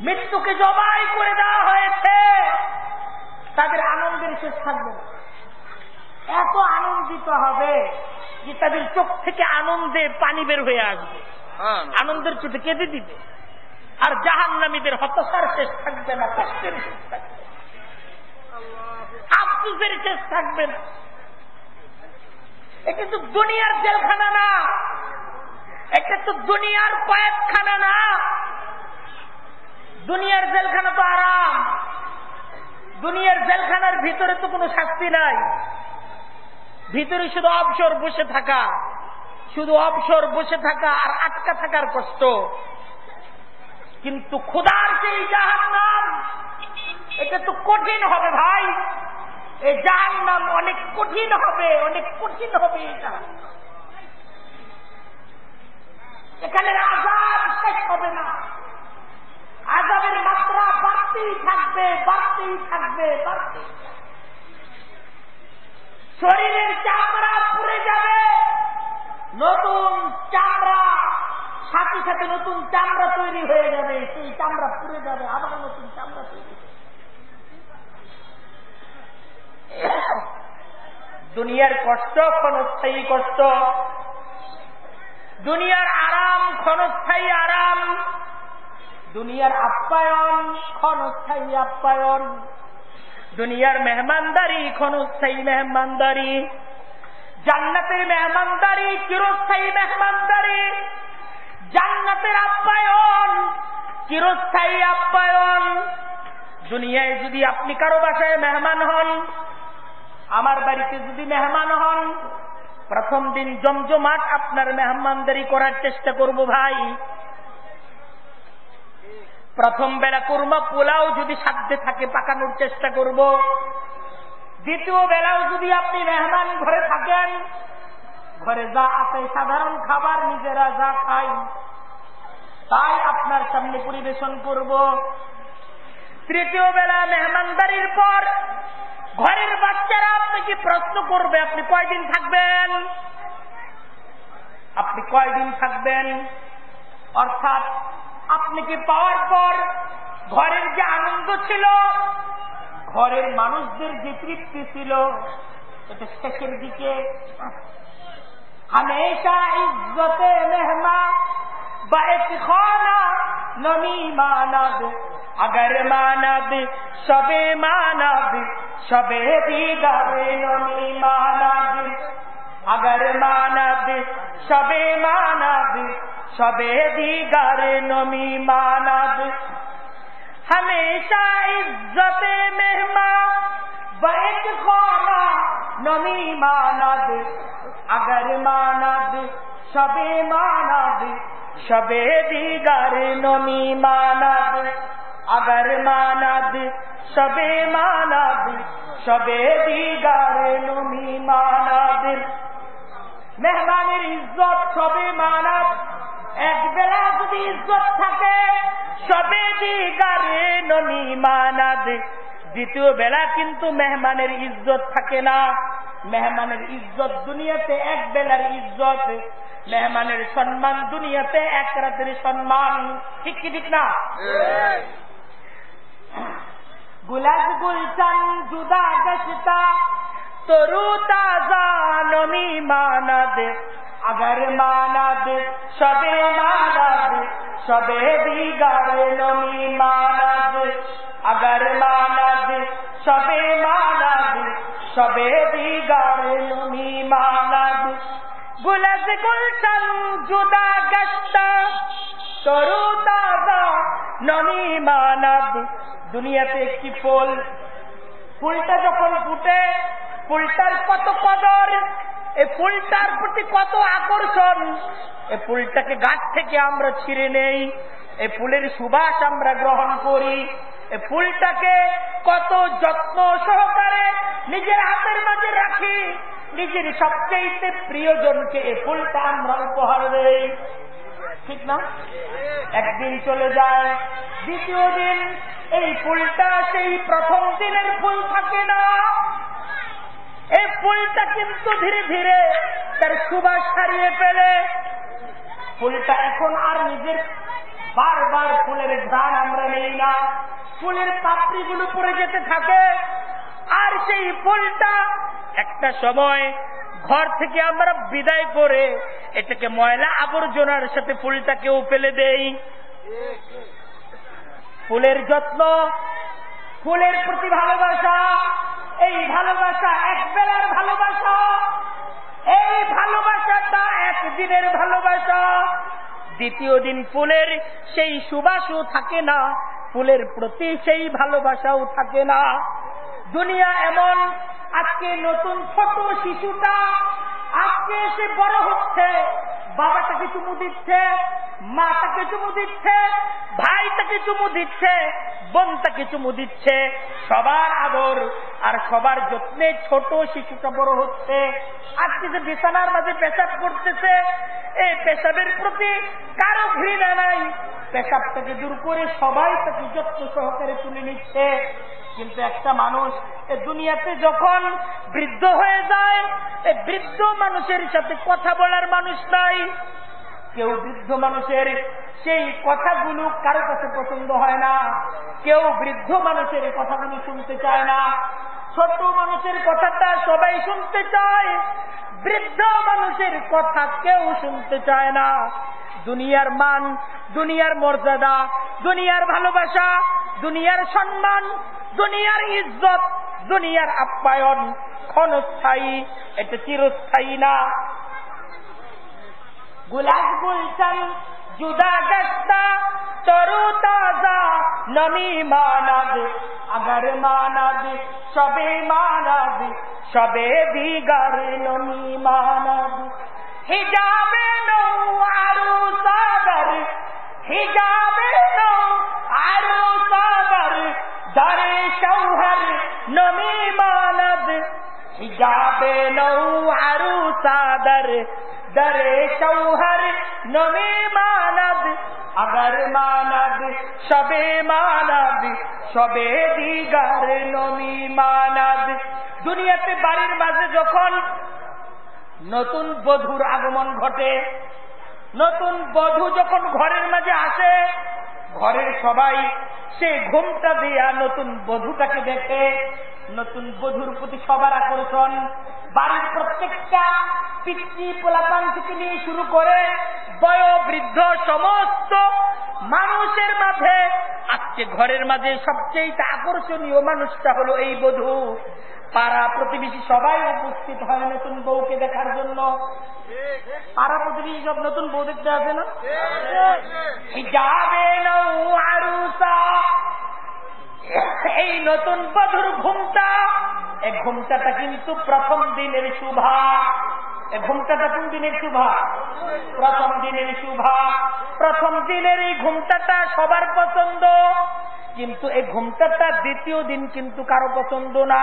মৃত্যুকে জবাই করে দেওয়া হয়েছে। তাদের আনন্দের শেষ থাকবে না এত আনন্দিত হবে যে তাদের চোখ থেকে আনন্দে পানি বের হয়ে আসবে। আনন্দের চোখে কেঁদে দিবে। আর জাহান নামীদের হতাশার শেষ থাকবে না কষ্টের শেষ থাকবে। আফসুসের শেষ থাকবে না। এটা তো দুনিয়ার জেলখানা না। এটা তো দুনিয়ার কয়েকখানা না। দুনিয়ার জেলখানা তো আরাম। দুনিয়ার জেলখানার ভিতরে তো কোনো শাস্তি নাই। ভিতরে শুধু অবসর বসে থাকা। শুধু অবসর বসে থাকা আর আটকা থাকার কষ্ট। কিন্তু খোদার সেই জাহান নাম এটা তো কঠিন হবে ভাই। এই জাহান নাম অনেক কঠিন হবে, অনেক কঠিন হবে এটা এখানে আজাদ শেষ হবে না আজাবের মাত্রা বাড়তেই থাকবে বাড়তেই থাকবে শরীরের চামড়া পুড়ে যাবে। নতুন চামড়া, সাথে সাথে নতুন চামড়া তৈরি হয়ে যাবে। সেই চামড়া পুড়ে যাবে, আবার নতুন চামড়া তৈরি দুনিয়ার কষ্ট, ক্ষণস্থায়ী কষ্ট। দুনিয়ার আরাম, ক্ষণস্থায়ী আরাম। দুনিয়ার আপ্যায়ন, ক্ষণস্থায়ী আপ্যায়ন। দুনিয়ার মেহমানদারি, ক্ষণস্থায়ী মেহমানদারি। জান্নাতের মেহমানদারি, চিরস্থায়ী মেহমানদারি। জান্নাতের আপ্যায়ন, চিরস্থায়ী আপ্যায়ন। দুনিয়ায় যদি আপনি কারও বাসায় মেহমান হন, আমার বাড়িতে যদি মেহমান হন, প্রথম দিন জমজমাট আপনার মেহমানদারি করার চেষ্টা করব ভাই। প্রথম বেলা কুরমা, পোলাও যদি সাধ্যে থাকে পাকানোর চেষ্টা করব। দ্বিতীয় বেলাও যদি আপনি মেহমান ঘরে থাকেন, ঘরে যা আছে সাধারণ খাবার নিজেরা যা খাই, তাই আপনার সামনে পরিবেশন করব। তৃতীয় বেলা মেহমানদারির পর ঘরের বাচ্চারা আপনাকে প্রশ্ন করবে, আপনি কয়দিন থাকবেন? আপনি কয়দিন থাকবেন? অর্থাৎ আপনাকে পাওয়ার পর ঘরের যে আনন্দ ছিল, ঘরের মানুষদের যে তৃপ্তি ছিল, এটা শেষের দিকে হামেশা ইজ্জতে মেহমা বা আগর মানাব, সবে মানাব সবে দিগারে নমি মানব। হমেশা ইজ্জতে মেহমা বহিত খানা নমি মানব। আগর মানব, সবে মানব, সবে দিগারে নমি মানব। আগর মানব, সবে মানব, সবে দিগারে নমি মানব। মেহমানের ইজ্জত সবে মানব। এক বেলা যদি ইজ্জত থাকে সবে দিগারে নমি মানাদ। দ্বিতীয় বেলা কিন্তু মেহমানের ইজ্জত থাকে না। মেহমানের ইজ্জত দুনিয়াতে এক বেলার ইজ্জত। মেহমানের সম্মান দুনিয়াতে এক রাতের সম্মান। ঠিক কি ঠিক না? গুলাজ গুলশান জুদা গসতা তরু তাজা নমি মানাদ। আগর মানাব সবে মানাব সবে বিগারে নমি মানাব আগর মানাব সবে মানাব সবে বিগারে নমি মানাব গুলজ গুলশন জুদা গস্ত তরু তাজা নমি মানাব দুনিয়াতে একটি ফল ফুলটা যখন ফুটে, ফুলটার কত কদর এই ফুলটার প্রতি কত আকর্ষণ এই ফুলটাকে গাছ থেকে আমরা ছিঁড়ে নেই এই ফুলের সুবাস আমরা গ্রহণ করি এই ফুলটাকে কত যত্ন সহকারে নিজের হাতের মাঝে রাখি, নিজের সবচেয়ে প্রিয়জনকে এই ফুলটা আমরা উপহার দেই। ঠিক না? একদিন চলে যায়, দ্বিতীয় দিন এই ফুলটা, সেই প্রথম দিনের ফুল থাকে না। এই ফুলটা কিন্তু ধীরে ধীরে তার সুবাস হারিয়ে ফেলে। ফুলটা এখন আর নিজের বারবার ফুলের ঘ্রাণ আমরা নেই না। ফুলের পাপড়িগুলো পড়ে যেতে থাকে। আর সেই ফুলটা একটা সময় ঘর থেকে আমরা বিদায় করে এটাকে ময়লা আবর্জনার সাথে ফুলটাকেও ফেলে দেই। ফুলের যত্ন, ফুলের প্রতি ভালোবাসা, এই ভালোবাসা এক বেলার ভালোবাসা, এই ভালোবাসাটা একদিনের ভালোবাসা। দ্বিতীয় দিন ফুলের সেই সুবাসও থাকে না, ফুলের প্রতি সেই ভালোবাসাও থাকে না। দুনিয়া এমন, আজকে নতুন ছোট শিশুটা আজকে এসে বড় হচ্ছে। বাবা তাকে চুমু দিচ্ছে মা তাকে চুমু দিচ্ছে ভাই তাকে চুমু দিচ্ছে বোন তাকে চুমু দিচ্ছে। সবার আদর আর সবার যত্নে ছোট শিশুটা বড় হচ্ছে। আজকে যে বিছানার মাঝে পেশাব করতেছে, এই পেশাবের প্রতি কারও ঘৃণা নাই। পেশাব থেকে দূর করে সবাই তাকে যত্ন সহকারে তুলে নিচ্ছে। কিন্তু একটা মানুষ এ দুনিয়াতে যখন বৃদ্ধ হয়ে যায় এই বৃদ্ধ মানুষের সাথে কথা বলার মানুষ নাই। কেউ বৃদ্ধ মানুষের সেই কথাগুলো কারও কাছে পছন্দ হয় না। কেউ বৃদ্ধ মানুষের কথাগুলো শুনতে চায় না। ছোট মানুষের কথাটা সবাই শুনতে চায়। বৃদ্ধ মানুষের কথা কেউ শুনতে চায় না। দুনিয়ার মান, দুনিয়ার মর্যাদা, দুনিয়ার ভালোবাসা, দুনিয়ার সম্মান, দুনিয়ার ইজ্জত, দুনিয়ার আপ্যায়ন ক্ষণস্থায়ী, এটা চিরস্থায়ী না। গুলাব গুলশান, জুদা দস্তা তরু তাজা, নমি মানাবে আগার মানাবে সবে মানাবে সবে বিগার নমি মানাবে হিজাবে নৌ আরও সাদর হিজাবে নৌ আরও সাদর দরে শৌহর নমি মানব। হিজাবে নৌ আরও সাদর দরে শৌহর নমি মানব। আগর মানব, সবে মানব, সবে দিগার নমি মানব। দুনিয়াতে বাড়ির মাঝে যখন নতুন বধুর আগমন ঘটে। নতুন বধু যখন ঘরের মাঝে আসে, ঘরের সবাই সে ঘুমটা দিয়া নতুন বধুটাকে দেখে। নতুন বধুর প্রতি সবার আকর্ষণ। বাড়ির প্রত্যেকটা পিতৃ পোলাপান থেকে নিয়ে শুরু করে বয়োবৃদ্ধ সমস্ত মানুষের মাঝে। আজকে ঘরের মাঝে সবচেয়ে আকর্ষণীয় মানুষটা হলো এই বধূ। পাড়া প্রতিবেশী সবাই উপস্থিত হয় নতুন বউকে দেখার জন্য। পাড়া প্রতিবেশী সব নতুন বউ দেখতে আসে না? যাবে এই নতুন বধুর ঘুমটা এই ঘুমটাটা কিন্তু প্রথম দিনের শুভা। এই ঘুমটাটা কোন দিনের শুভা? প্রথম দিনের শুভা। প্রথম দিনের এই ঘুমটাটা সবার পছন্দ। কিন্তু এই ঘুমটাটা দ্বিতীয় দিন কিন্তু কারও পছন্দ না।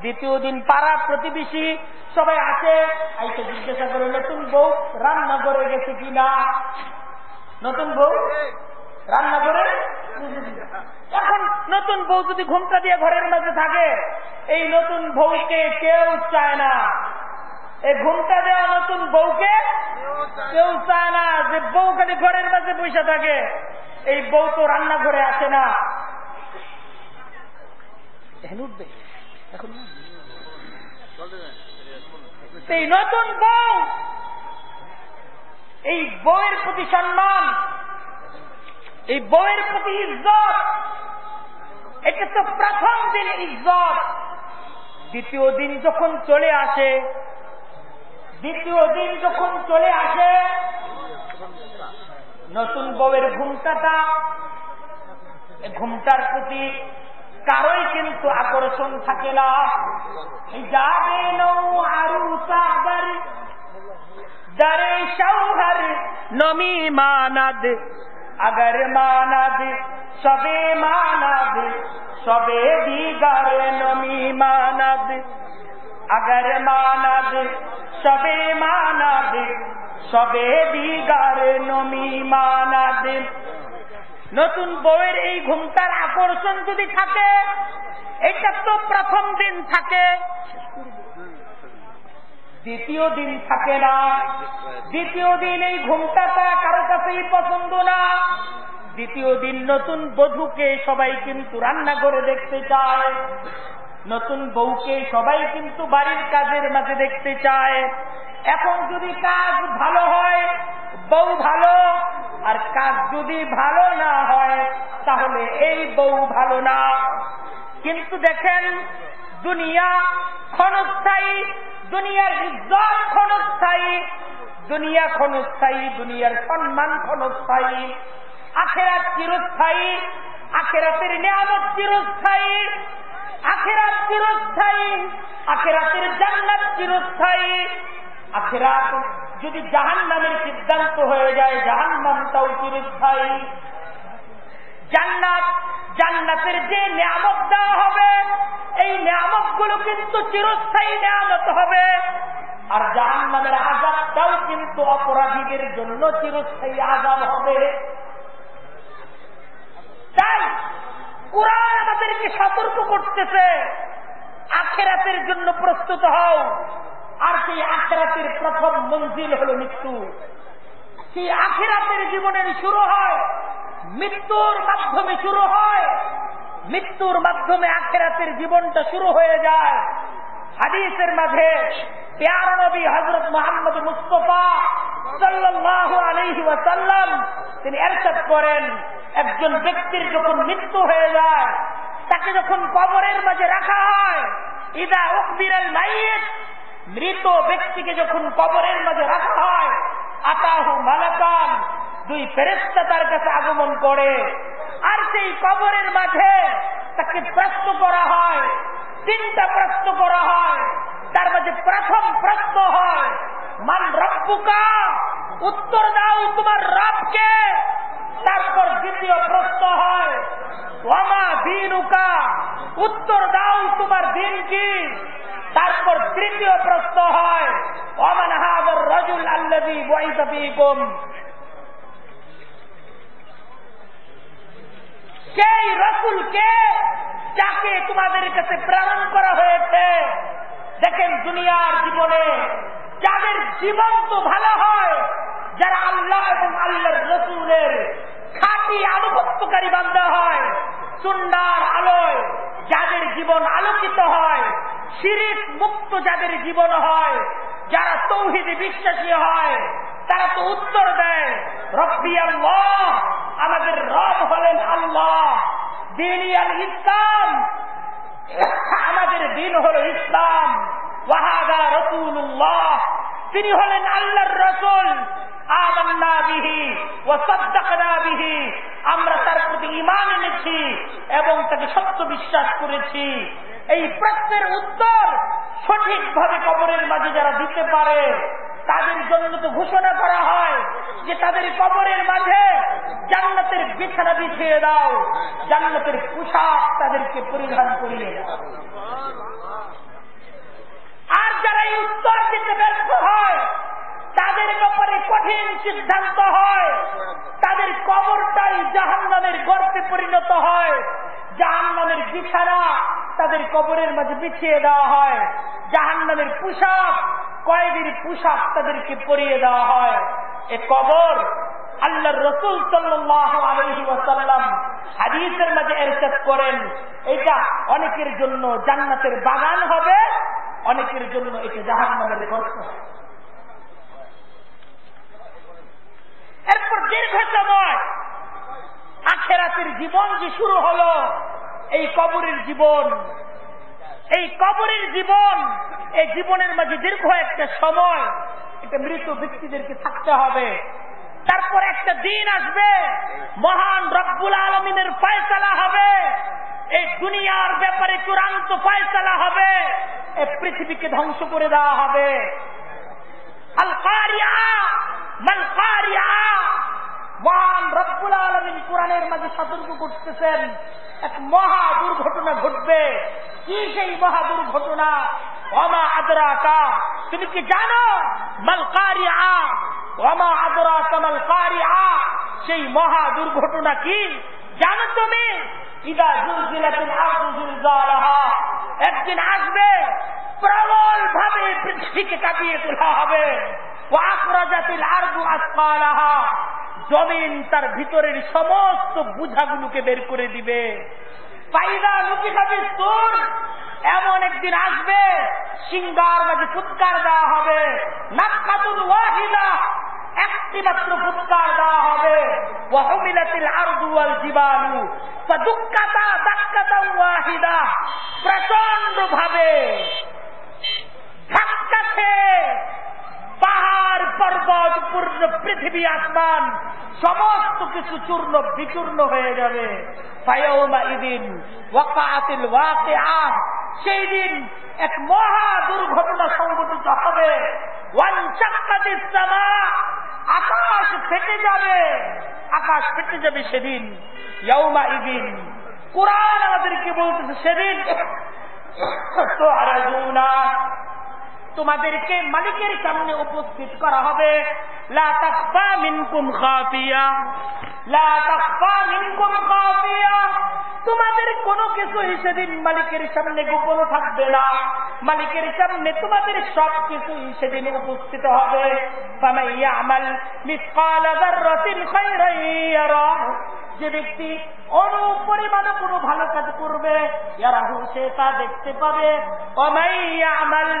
দ্বিতীয় দিন পাড়া প্রতিবেশী সবাই আছে। আইসে জিজ্ঞাসা করে, নতুন বউ রান্না করে গেছে কিনা নতুন বউ? রান্না করে এখন নতুন বউ যদি ঘুমটা দিয়ে ঘরের মাঝে থাকে, এই নতুন বউকে কেউ চায় না। এই ঘুমটা দেওয়া নতুন বউকে কেউ চায় না। যে বউ খালি ঘরের মাঝে বসে থাকে, এই বউ তো রান্না করে আসে না। এখন উঠবে এখন এই নতুন বউ! এই বউয়ের প্রতি সম্মান, এই বউয়ের প্রতি ইজ্জত, এটা তো প্রথম দিনের ইজ্জত। দ্বিতীয় দিন যখন চলে আসে, দ্বিতীয় দিন যখন চলে আসে, নতুন বউয়ের ঘুমটাটা, ঘুমটার প্রতি কারোই কিন্তু আকর্ষণ থাকে না। যাবে দারে সৌহর নমি মানাদ। আগর মানাদ, সবে মানাদ, সবে দিগার নমি মানাদ। আগর মানাদ, সবে মানাদ, সবে দিগার নমি মানাদ। নতুন বউয়ের এই ঘুমটার আকর্ষণ যদি থাকে, এটা তো প্রথম দিন থাকে। দ্বিতীয় দিন থাকে না। দ্বিতীয় দিন এই ঘুমটাটা কারও কাছেই পছন্দ না। দ্বিতীয় দিন নতুন বধুকে সবাই কিন্তু রান্না করে দেখতে চায়। নতুন বউকে সবাই কিন্তু বাড়ির কাজের মাঝে দেখতে চায়। এখন যদি কাজ ভালো হয়, বউ ভালো, আর কাজ যদি ভালো না হয়, তাহলে এই বউ ভালো না। কিন্তু দেখেন, দুনিয়া ক্ষণস্থায়ী, দুনিয়ার ইজ্জত ক্ষণস্থায়ী, দুনিয়া ক্ষণস্থায়ী, দুনিয়ার সম্মান ক্ষণস্থায়ী, আখেরাত চিরস্থায়ী, আখেরাতের নিয়ামত চিরস্থায়ী, আখেরাত চিরস্থায়ী, আখেরাতের জান্নাত চিরস্থায়ী আখেরাত যদি জাহান নামের সিদ্ধান্ত হয়ে যায় জাহান নামটাও চিরস্থায়ী জান্নাত, জান্নাতের যে নিয়ামত দেওয়া হবে, এই নিয়ামতগুলো কিন্তু চিরস্থায়ী নিয়ামত হবে। আর জাহান নামের আজাবটাও কিন্তু অপরাধীদের জন্য চিরস্থায়ী আজাব হবে। তাই কোরআন আমাদেরকে সতর্ক করতেছে, আখেরাতের জন্য প্রস্তুত হও। আর সেই আখেরাতের প্রথম মঞ্জিল হল মৃত্যু। সেই আখিরাতের জীবনের শুরু হয়, মৃত্যুর মাধ্যমে শুরু হয়। মৃত্যুর মাধ্যমে আখেরাতের জীবনটা শুরু হয়ে যায়। হাদিসের মাঝে পেয়ার নবী হজরত মোহাম্মদ মুস্তফা সাল্লাহ আলহি ওয়াসাল্লাম তিনি এরশাদ করেন, একজন ব্যক্তির যখন মৃত্যু হয়ে যায়, তাকে যখন কবরের মাঝে রাখা হয়, ইদা উকবিরাল মাইয়েত মৃত ব্যক্তিকে যখন কবরের মাঝে রাখা হয় আতাহু মালাকান দুই ফেরেস্তা তার কাছে আগমন করে। আর সেই কবরের মাঝে তাকে প্রশ্ন করা হয়, তিনটা প্রশ্ন করা হয়। তার মাঝে প্রথম প্রশ্ন হয়, মান রব্বুকা? উত্তর দাও তোমার রবকে। তারপর দ্বিতীয় প্রশ্ন হয় ওমা দিনুকা? উত্তর দাও তোমার দিন কি তারপর তৃতীয় প্রশ্ন হয় অমান হাবর রজুল আল্লবী সেই রসুলকে যাকে তোমাদের কাছে প্রেরণ করা হয়েছে, দেখেন দুনিয়ার জীবনে যাদের জীবন তো ভালো হয়, যারা আল্লাহ এবং আল্লাহর রসুলের খাঁটি আনুগত্যকারী বান্ধা হয়, সুন্নার আলোয় যাদের জীবন আলোকিত হয়, শিরিক মুক্ত যাদের জীবন হয়, যারা তৌহিদে বিশ্বাসী হয়, তারা তো উত্তর দেয়, রব্বি আল্লাহ আমাদের রব হলেন আল্লাহ। দিনী ইসলাম। আমাদের দিন হল ইসলাম। ওয়াহাদা রসুল্লাহ তিনি হলেন আল্লাহর রসুল। ও আমরা তার প্রতি ইমান এনেছি এবং তাকে সত্য বিশ্বাস করেছি। এই প্রশ্নের উত্তর সঠিকভাবে কবরের মাঝে যারা দিতে পারে তাদের জন্য তো ঘোষণা করা হয় যে তাদের কবরের মাঝে জান্নাতের বিছানা বিছিয়ে দাও। জান্নাতের পোশাক তাদেরকে পরিধান করিয়ে দাও। আর যারা এই উত্তর দিতে ব্যর্থ হয়, তাদের ব্যাপারে কঠিন সিদ্ধান্ত হয়। তাদের কবরটাই জাহান নামের গর্তে পরিণত হয়। জাহান নামের বিছানা তাদের কবরের মাঝে বিছিয়ে দেওয়া হয়। জাহান নামের পোশাক কয়েদির পোশাক তাদেরকে পরিয়ে দেওয়া হয়। এ কবর আল্লাহ রসুল সাল্লাহ আলহি হাদিসের মাঝে এরশাদ করেন। এটা অনেকের জন্য জান্নাতের বাগান হবে, অনেকের জন্য এটা জাহান নামের গর্ত এরপর দীর্ঘ সময় আখেরাতের জীবন যে শুরু হলো, এই কবরের জীবন এই কবরের জীবন, এই জীবনের মাঝে দীর্ঘ একটা সময় এটা মৃত ব্যক্তিদেরকে থাকতে হবে। তারপর একটা দিন আসবে, মহান রব্বুল আলমিনের ফয়সালা হবে, এই দুনিয়ার ব্যাপারে চূড়ান্ত ফয়সালা হবে, এই পৃথিবীকে ধ্বংস করে দেওয়া হবে। মহান রব্বুল আলমিন কোরআনের মাঝে সতর্ক করতেছেন, এক মহা দুর্ঘটনা ঘটবে। কি সেই মহা দুর্ঘটনা অমা আদরা কা তুমি কি জানো? মালকারি আ অমা আদরা কামাল কারি আ সেই মহা দুর্ঘটনা কি? জানো তুমি? একদিন আসবে প্রবল ভাবে পৃথিবীকে কাঁপিয়ে তোলা হবে। ওয়াকরাজাতিল আরদু আসকালাহা জমিন তার ভিতরের সমস্ত বুঝাগুলোকে বের করে দিবে। পাইদা লুকি খাবি তোর এমন একদিন আসবে, সিঙ্গার মাঝে ফুৎকার দেওয়া হবে। নাকাতুল ওয়াহিদা একটি মাত্র ফুৎকার দেওয়া হবে। ওয়াহমিলাতিল জীবাণু দাক্কাতা ওয়াহিদা। প্রচণ্ড ভাবে পাহাড়, পর্বত, পূর্ণ পৃথিবী, আসমান, সমস্ত কিছু চূর্ণ বিচূর্ণ হয়ে যাবে। সেই দিন এক মহা দুর্ঘটনা সংঘটিত হবে। আকাশ ফেটে যাবে। আকাশ ফেটে যাবে সেদিন। ইয়ৌমা ইদিন কোরআন আমাদেরকে বলতেছে, সেদিন তো আর তোমাদেরকে মালিকের সামনে উপস্থিত করা হবে। তোমাদের কোনো কিছু সেদিন মালিকের সামনে গোপন থাকবে না। মালিকের সামনে তোমাদের সব কিছুই সেদিন উপস্থিত হবে। আমাল যে ব্যক্তি অনুপরিমাণ কোনো ভালো কাজ করবে, ইয়ারাহু সে তা দেখতে পাবে। আমাল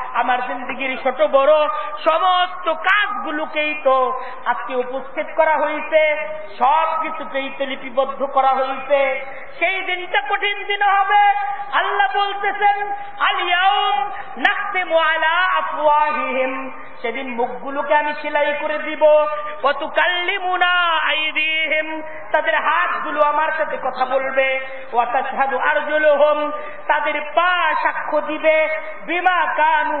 আমার জিন্দগির ছোট বড় সমস্ত কাজগুলোকেই তো আজকে উপস্থিত করা হয়েছে। সব কিছুকেই তো লিপিবদ্ধ করা হয়েছে। সেই দিনটা কঠিন দিন হবে। আল্লাহ বলতেছেন আলিয়াউম আফওয়াহিহিম। সেদিন মুখগুলোকে আমি সেলাই করে দিব। কত কাল্লি মুনা আইদিহিম। তাদের হাতগুলো আমার সাথে কথা বলবে। ওয়াতাশহাদু আরজুলুহুম। তাদের পা সাক্ষ্য দিবে। বিমা কানু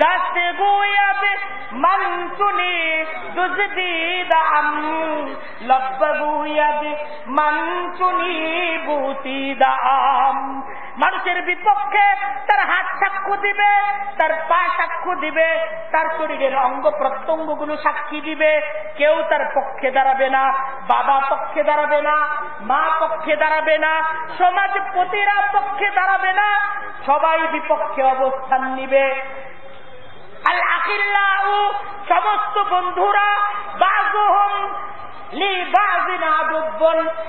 দস্ত গুয়াদ মান চুনি দুধদিদাম লব্বাগুয়াদ মান চুনি বুতিদাম মানুষের বিপক্ষে তার হাত সাক্ষ্য দিবে, তার পা সাক্ষ্য দিবে, তার শরীরের অঙ্গ প্রত্যঙ্গগুলো সাক্ষী দিবে। কেউ তার পক্ষে দাঁড়াবে না, বাবা পক্ষে দাঁড়াবে না, মা পক্ষে দাঁড়াবে না সমাজ পতিরা পক্ষে দাঁড়াবে না, সবাই বিপক্ষে অবস্থান নিবে। সমস্ত বন্ধুরা বাজহম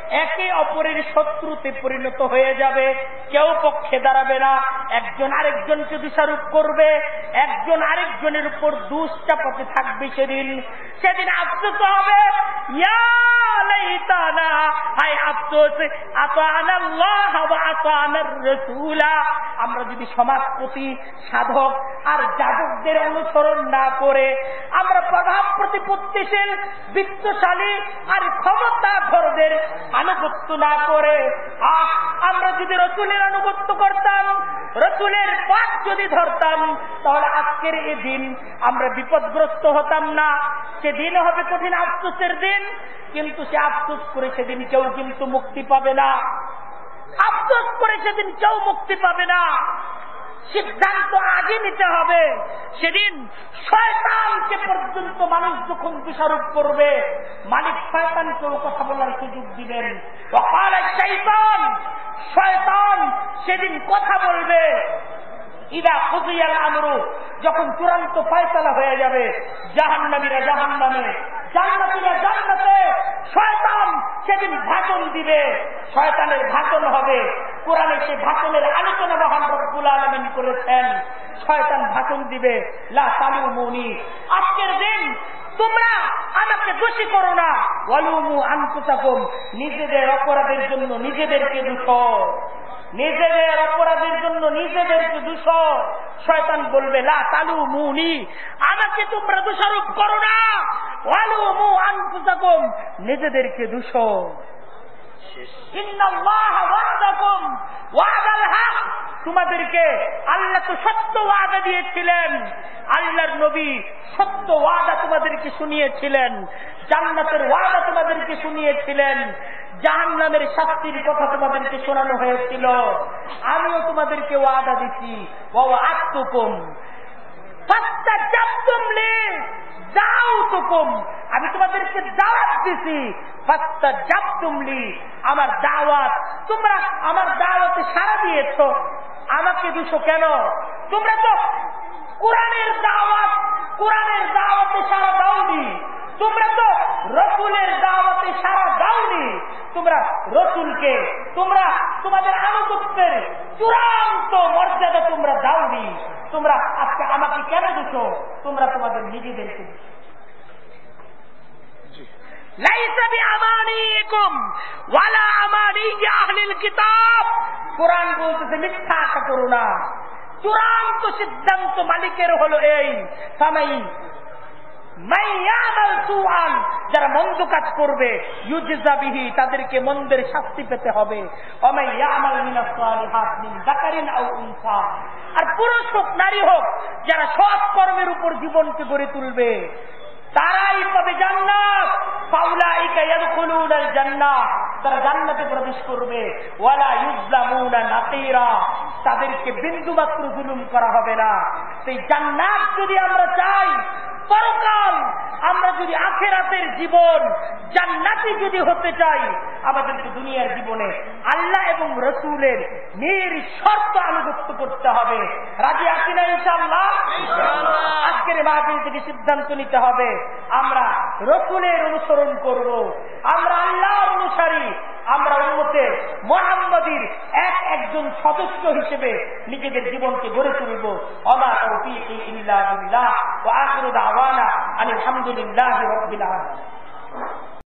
একে অপরের শত্রুতে পরিণত হয়ে যাবে। কেউ পক্ষে দাঁড়াবে না। একজন আরেকজনকে দোষারোপ করবে। একজন আরেকজনের উপর দুষ চাপাতে থাকবে সেদিন। সেদিন আফসোস হবে। আমরা যদি সমাজপতি, সাধক আর যাদকদের অনুসরণ না করে, আমরা প্রভাব প্রতিপত্তিশীল, বিত্তশালী আর ক্ষমতা ঘরদের আনুগত্য না করে আমরা যদি রসুলের আনুগত্য করতাম, রসুলের পাঠ যদি ধরতাম, তাহলে আজকের এই দিন আমরা বিপদগ্রস্ত হতাম না। সেদিন হবে কঠিন আফসোসের দিন, কিন্তু সে আফসোস করে সেদিন কেউ কিন্তু মুক্তি পাবে না। আফসোস করে সেদিন কেউ মুক্তি পাবে না। সিদ্ধান্ত আগে নিতে হবে। সেদিন শয়তানকে পর্যন্ত মানুষ যখন দোষারোপ করবে, মালিক শয়তানকেও কথা বলার সুযোগ দিবেন। শয়তান শয়তান সেদিন কথা বলবে। ইদা খুশিয়াল আমরু, যখন চূড়ান্ত ফয়সালা হয়ে যাবে, জাহান্নামীরা জাহান্নামে, জান্নাতীরা জান্নাতে, শয়তান সেদিন ভাষণ দিবে। শয়তানের ভাষণ হবে। কোরআনে সে ভাষণের আলোচনা মহান রব্বুল আলমিন করেছেন। শয়তান ভাষণ দিবে, লা তালু মনি আজকের দিন তোমরা আমাকে দোষী করো না। ওয়ালুমু আনকুতাকুম নিজেদের অপরাধের জন্য নিজেদেরকে দুঃখ নিজেদের অপরাধের জন্য নিজেদেরকে দোষ শয়তান বলবে লা তালু মুনি আমাকে তোমরা দোষারোপ করো না। ওয়ালু মু আনকুতাকুম নিজেদেরকে দোষ তোমাদেরকে আল্লাহ তো সত্য ওয়াদা দিয়েছিলেন। আল্লাহর নবী সত্য ওয়াদা তোমাদেরকে শুনিয়েছিলেন। জান্নাতের ওয়াদা তোমাদেরকে শুনিয়েছিলেন। জাহান নামের শাস্তির কথা তোমাদেরকে শোনানো হয়েছিল। আমিও তোমাদেরকে ওয়াদা দিচ্ছি বাবা আত্মকম যাও আমি তোমাদেরকে দাওয়াত দিছি ফাস্তা জাপ তুমলি আমার দাওয়াত, তোমরা আমার দাওয়াতে সারা দিয়েছ। আমাকে দুশো কেন? তোমরা তো কোরআনের দাওয়াত, কোরআনের দাওয়াতে সারা দাওনি। তোমরা তো রসুলের দাওয়াতে সারা দাওনি। তোমরা রসুলকে তোমরা তোমাদের আনুগত্যের চূড়ান্ত মর্যাদা তোমরা দাওনি। তোমরা আজকে আমাকে কেন দিছো? তোমরা তোমাদের নিজেদেরকে কোরআন বলতেছে মিথ্যা আশা করো না। চূড়ান্ত সিদ্ধান্ত মালিকের হলো এই। সামাই যারা মন্দ কাজ করবে ইউজিজাবিহি তাদেরকে মন্দের শাস্তি পেতে হবে। আর পুরুষ হোক, নারী হোক, যারা সৎ কর্মের উপর জীবনকে গড়ে তুলবে তারাই পাবে জান্নাত। ফাউলাইকা ইয়াদখুলুনাল জান্নাহ তারা জান্নাতে প্রবেশ করবে। ওয়ালা ইউজলামুনা তাদেরকে বিন্দুমাত্র জুলুম করা হবে না। সেই জান্নাত যদি আমরা চাই পরকাল আমরা যদি আখেরাতের জীবন জান্নাতি যদি হতে চাই আমাদেরকে দুনিয়ার জীবনে আল্লাহ এবং রসুলের নিঃশর্ত আনুগত্য করতে হবে। রাজি আছি না ইনশাল্লাহ আজকের মাহফিল থেকে সিদ্ধান্ত নিতে হবে। আমরা রসুলের অনুসরণ করব, আমরা আল্লাহ অনুসারী, আমরা উন্মতে মোহাম্মদীর এক একজন সদস্য হিসেবে নিজেদের জীবনকে গড়ে তুলব। আলহামদুলিল্লাহি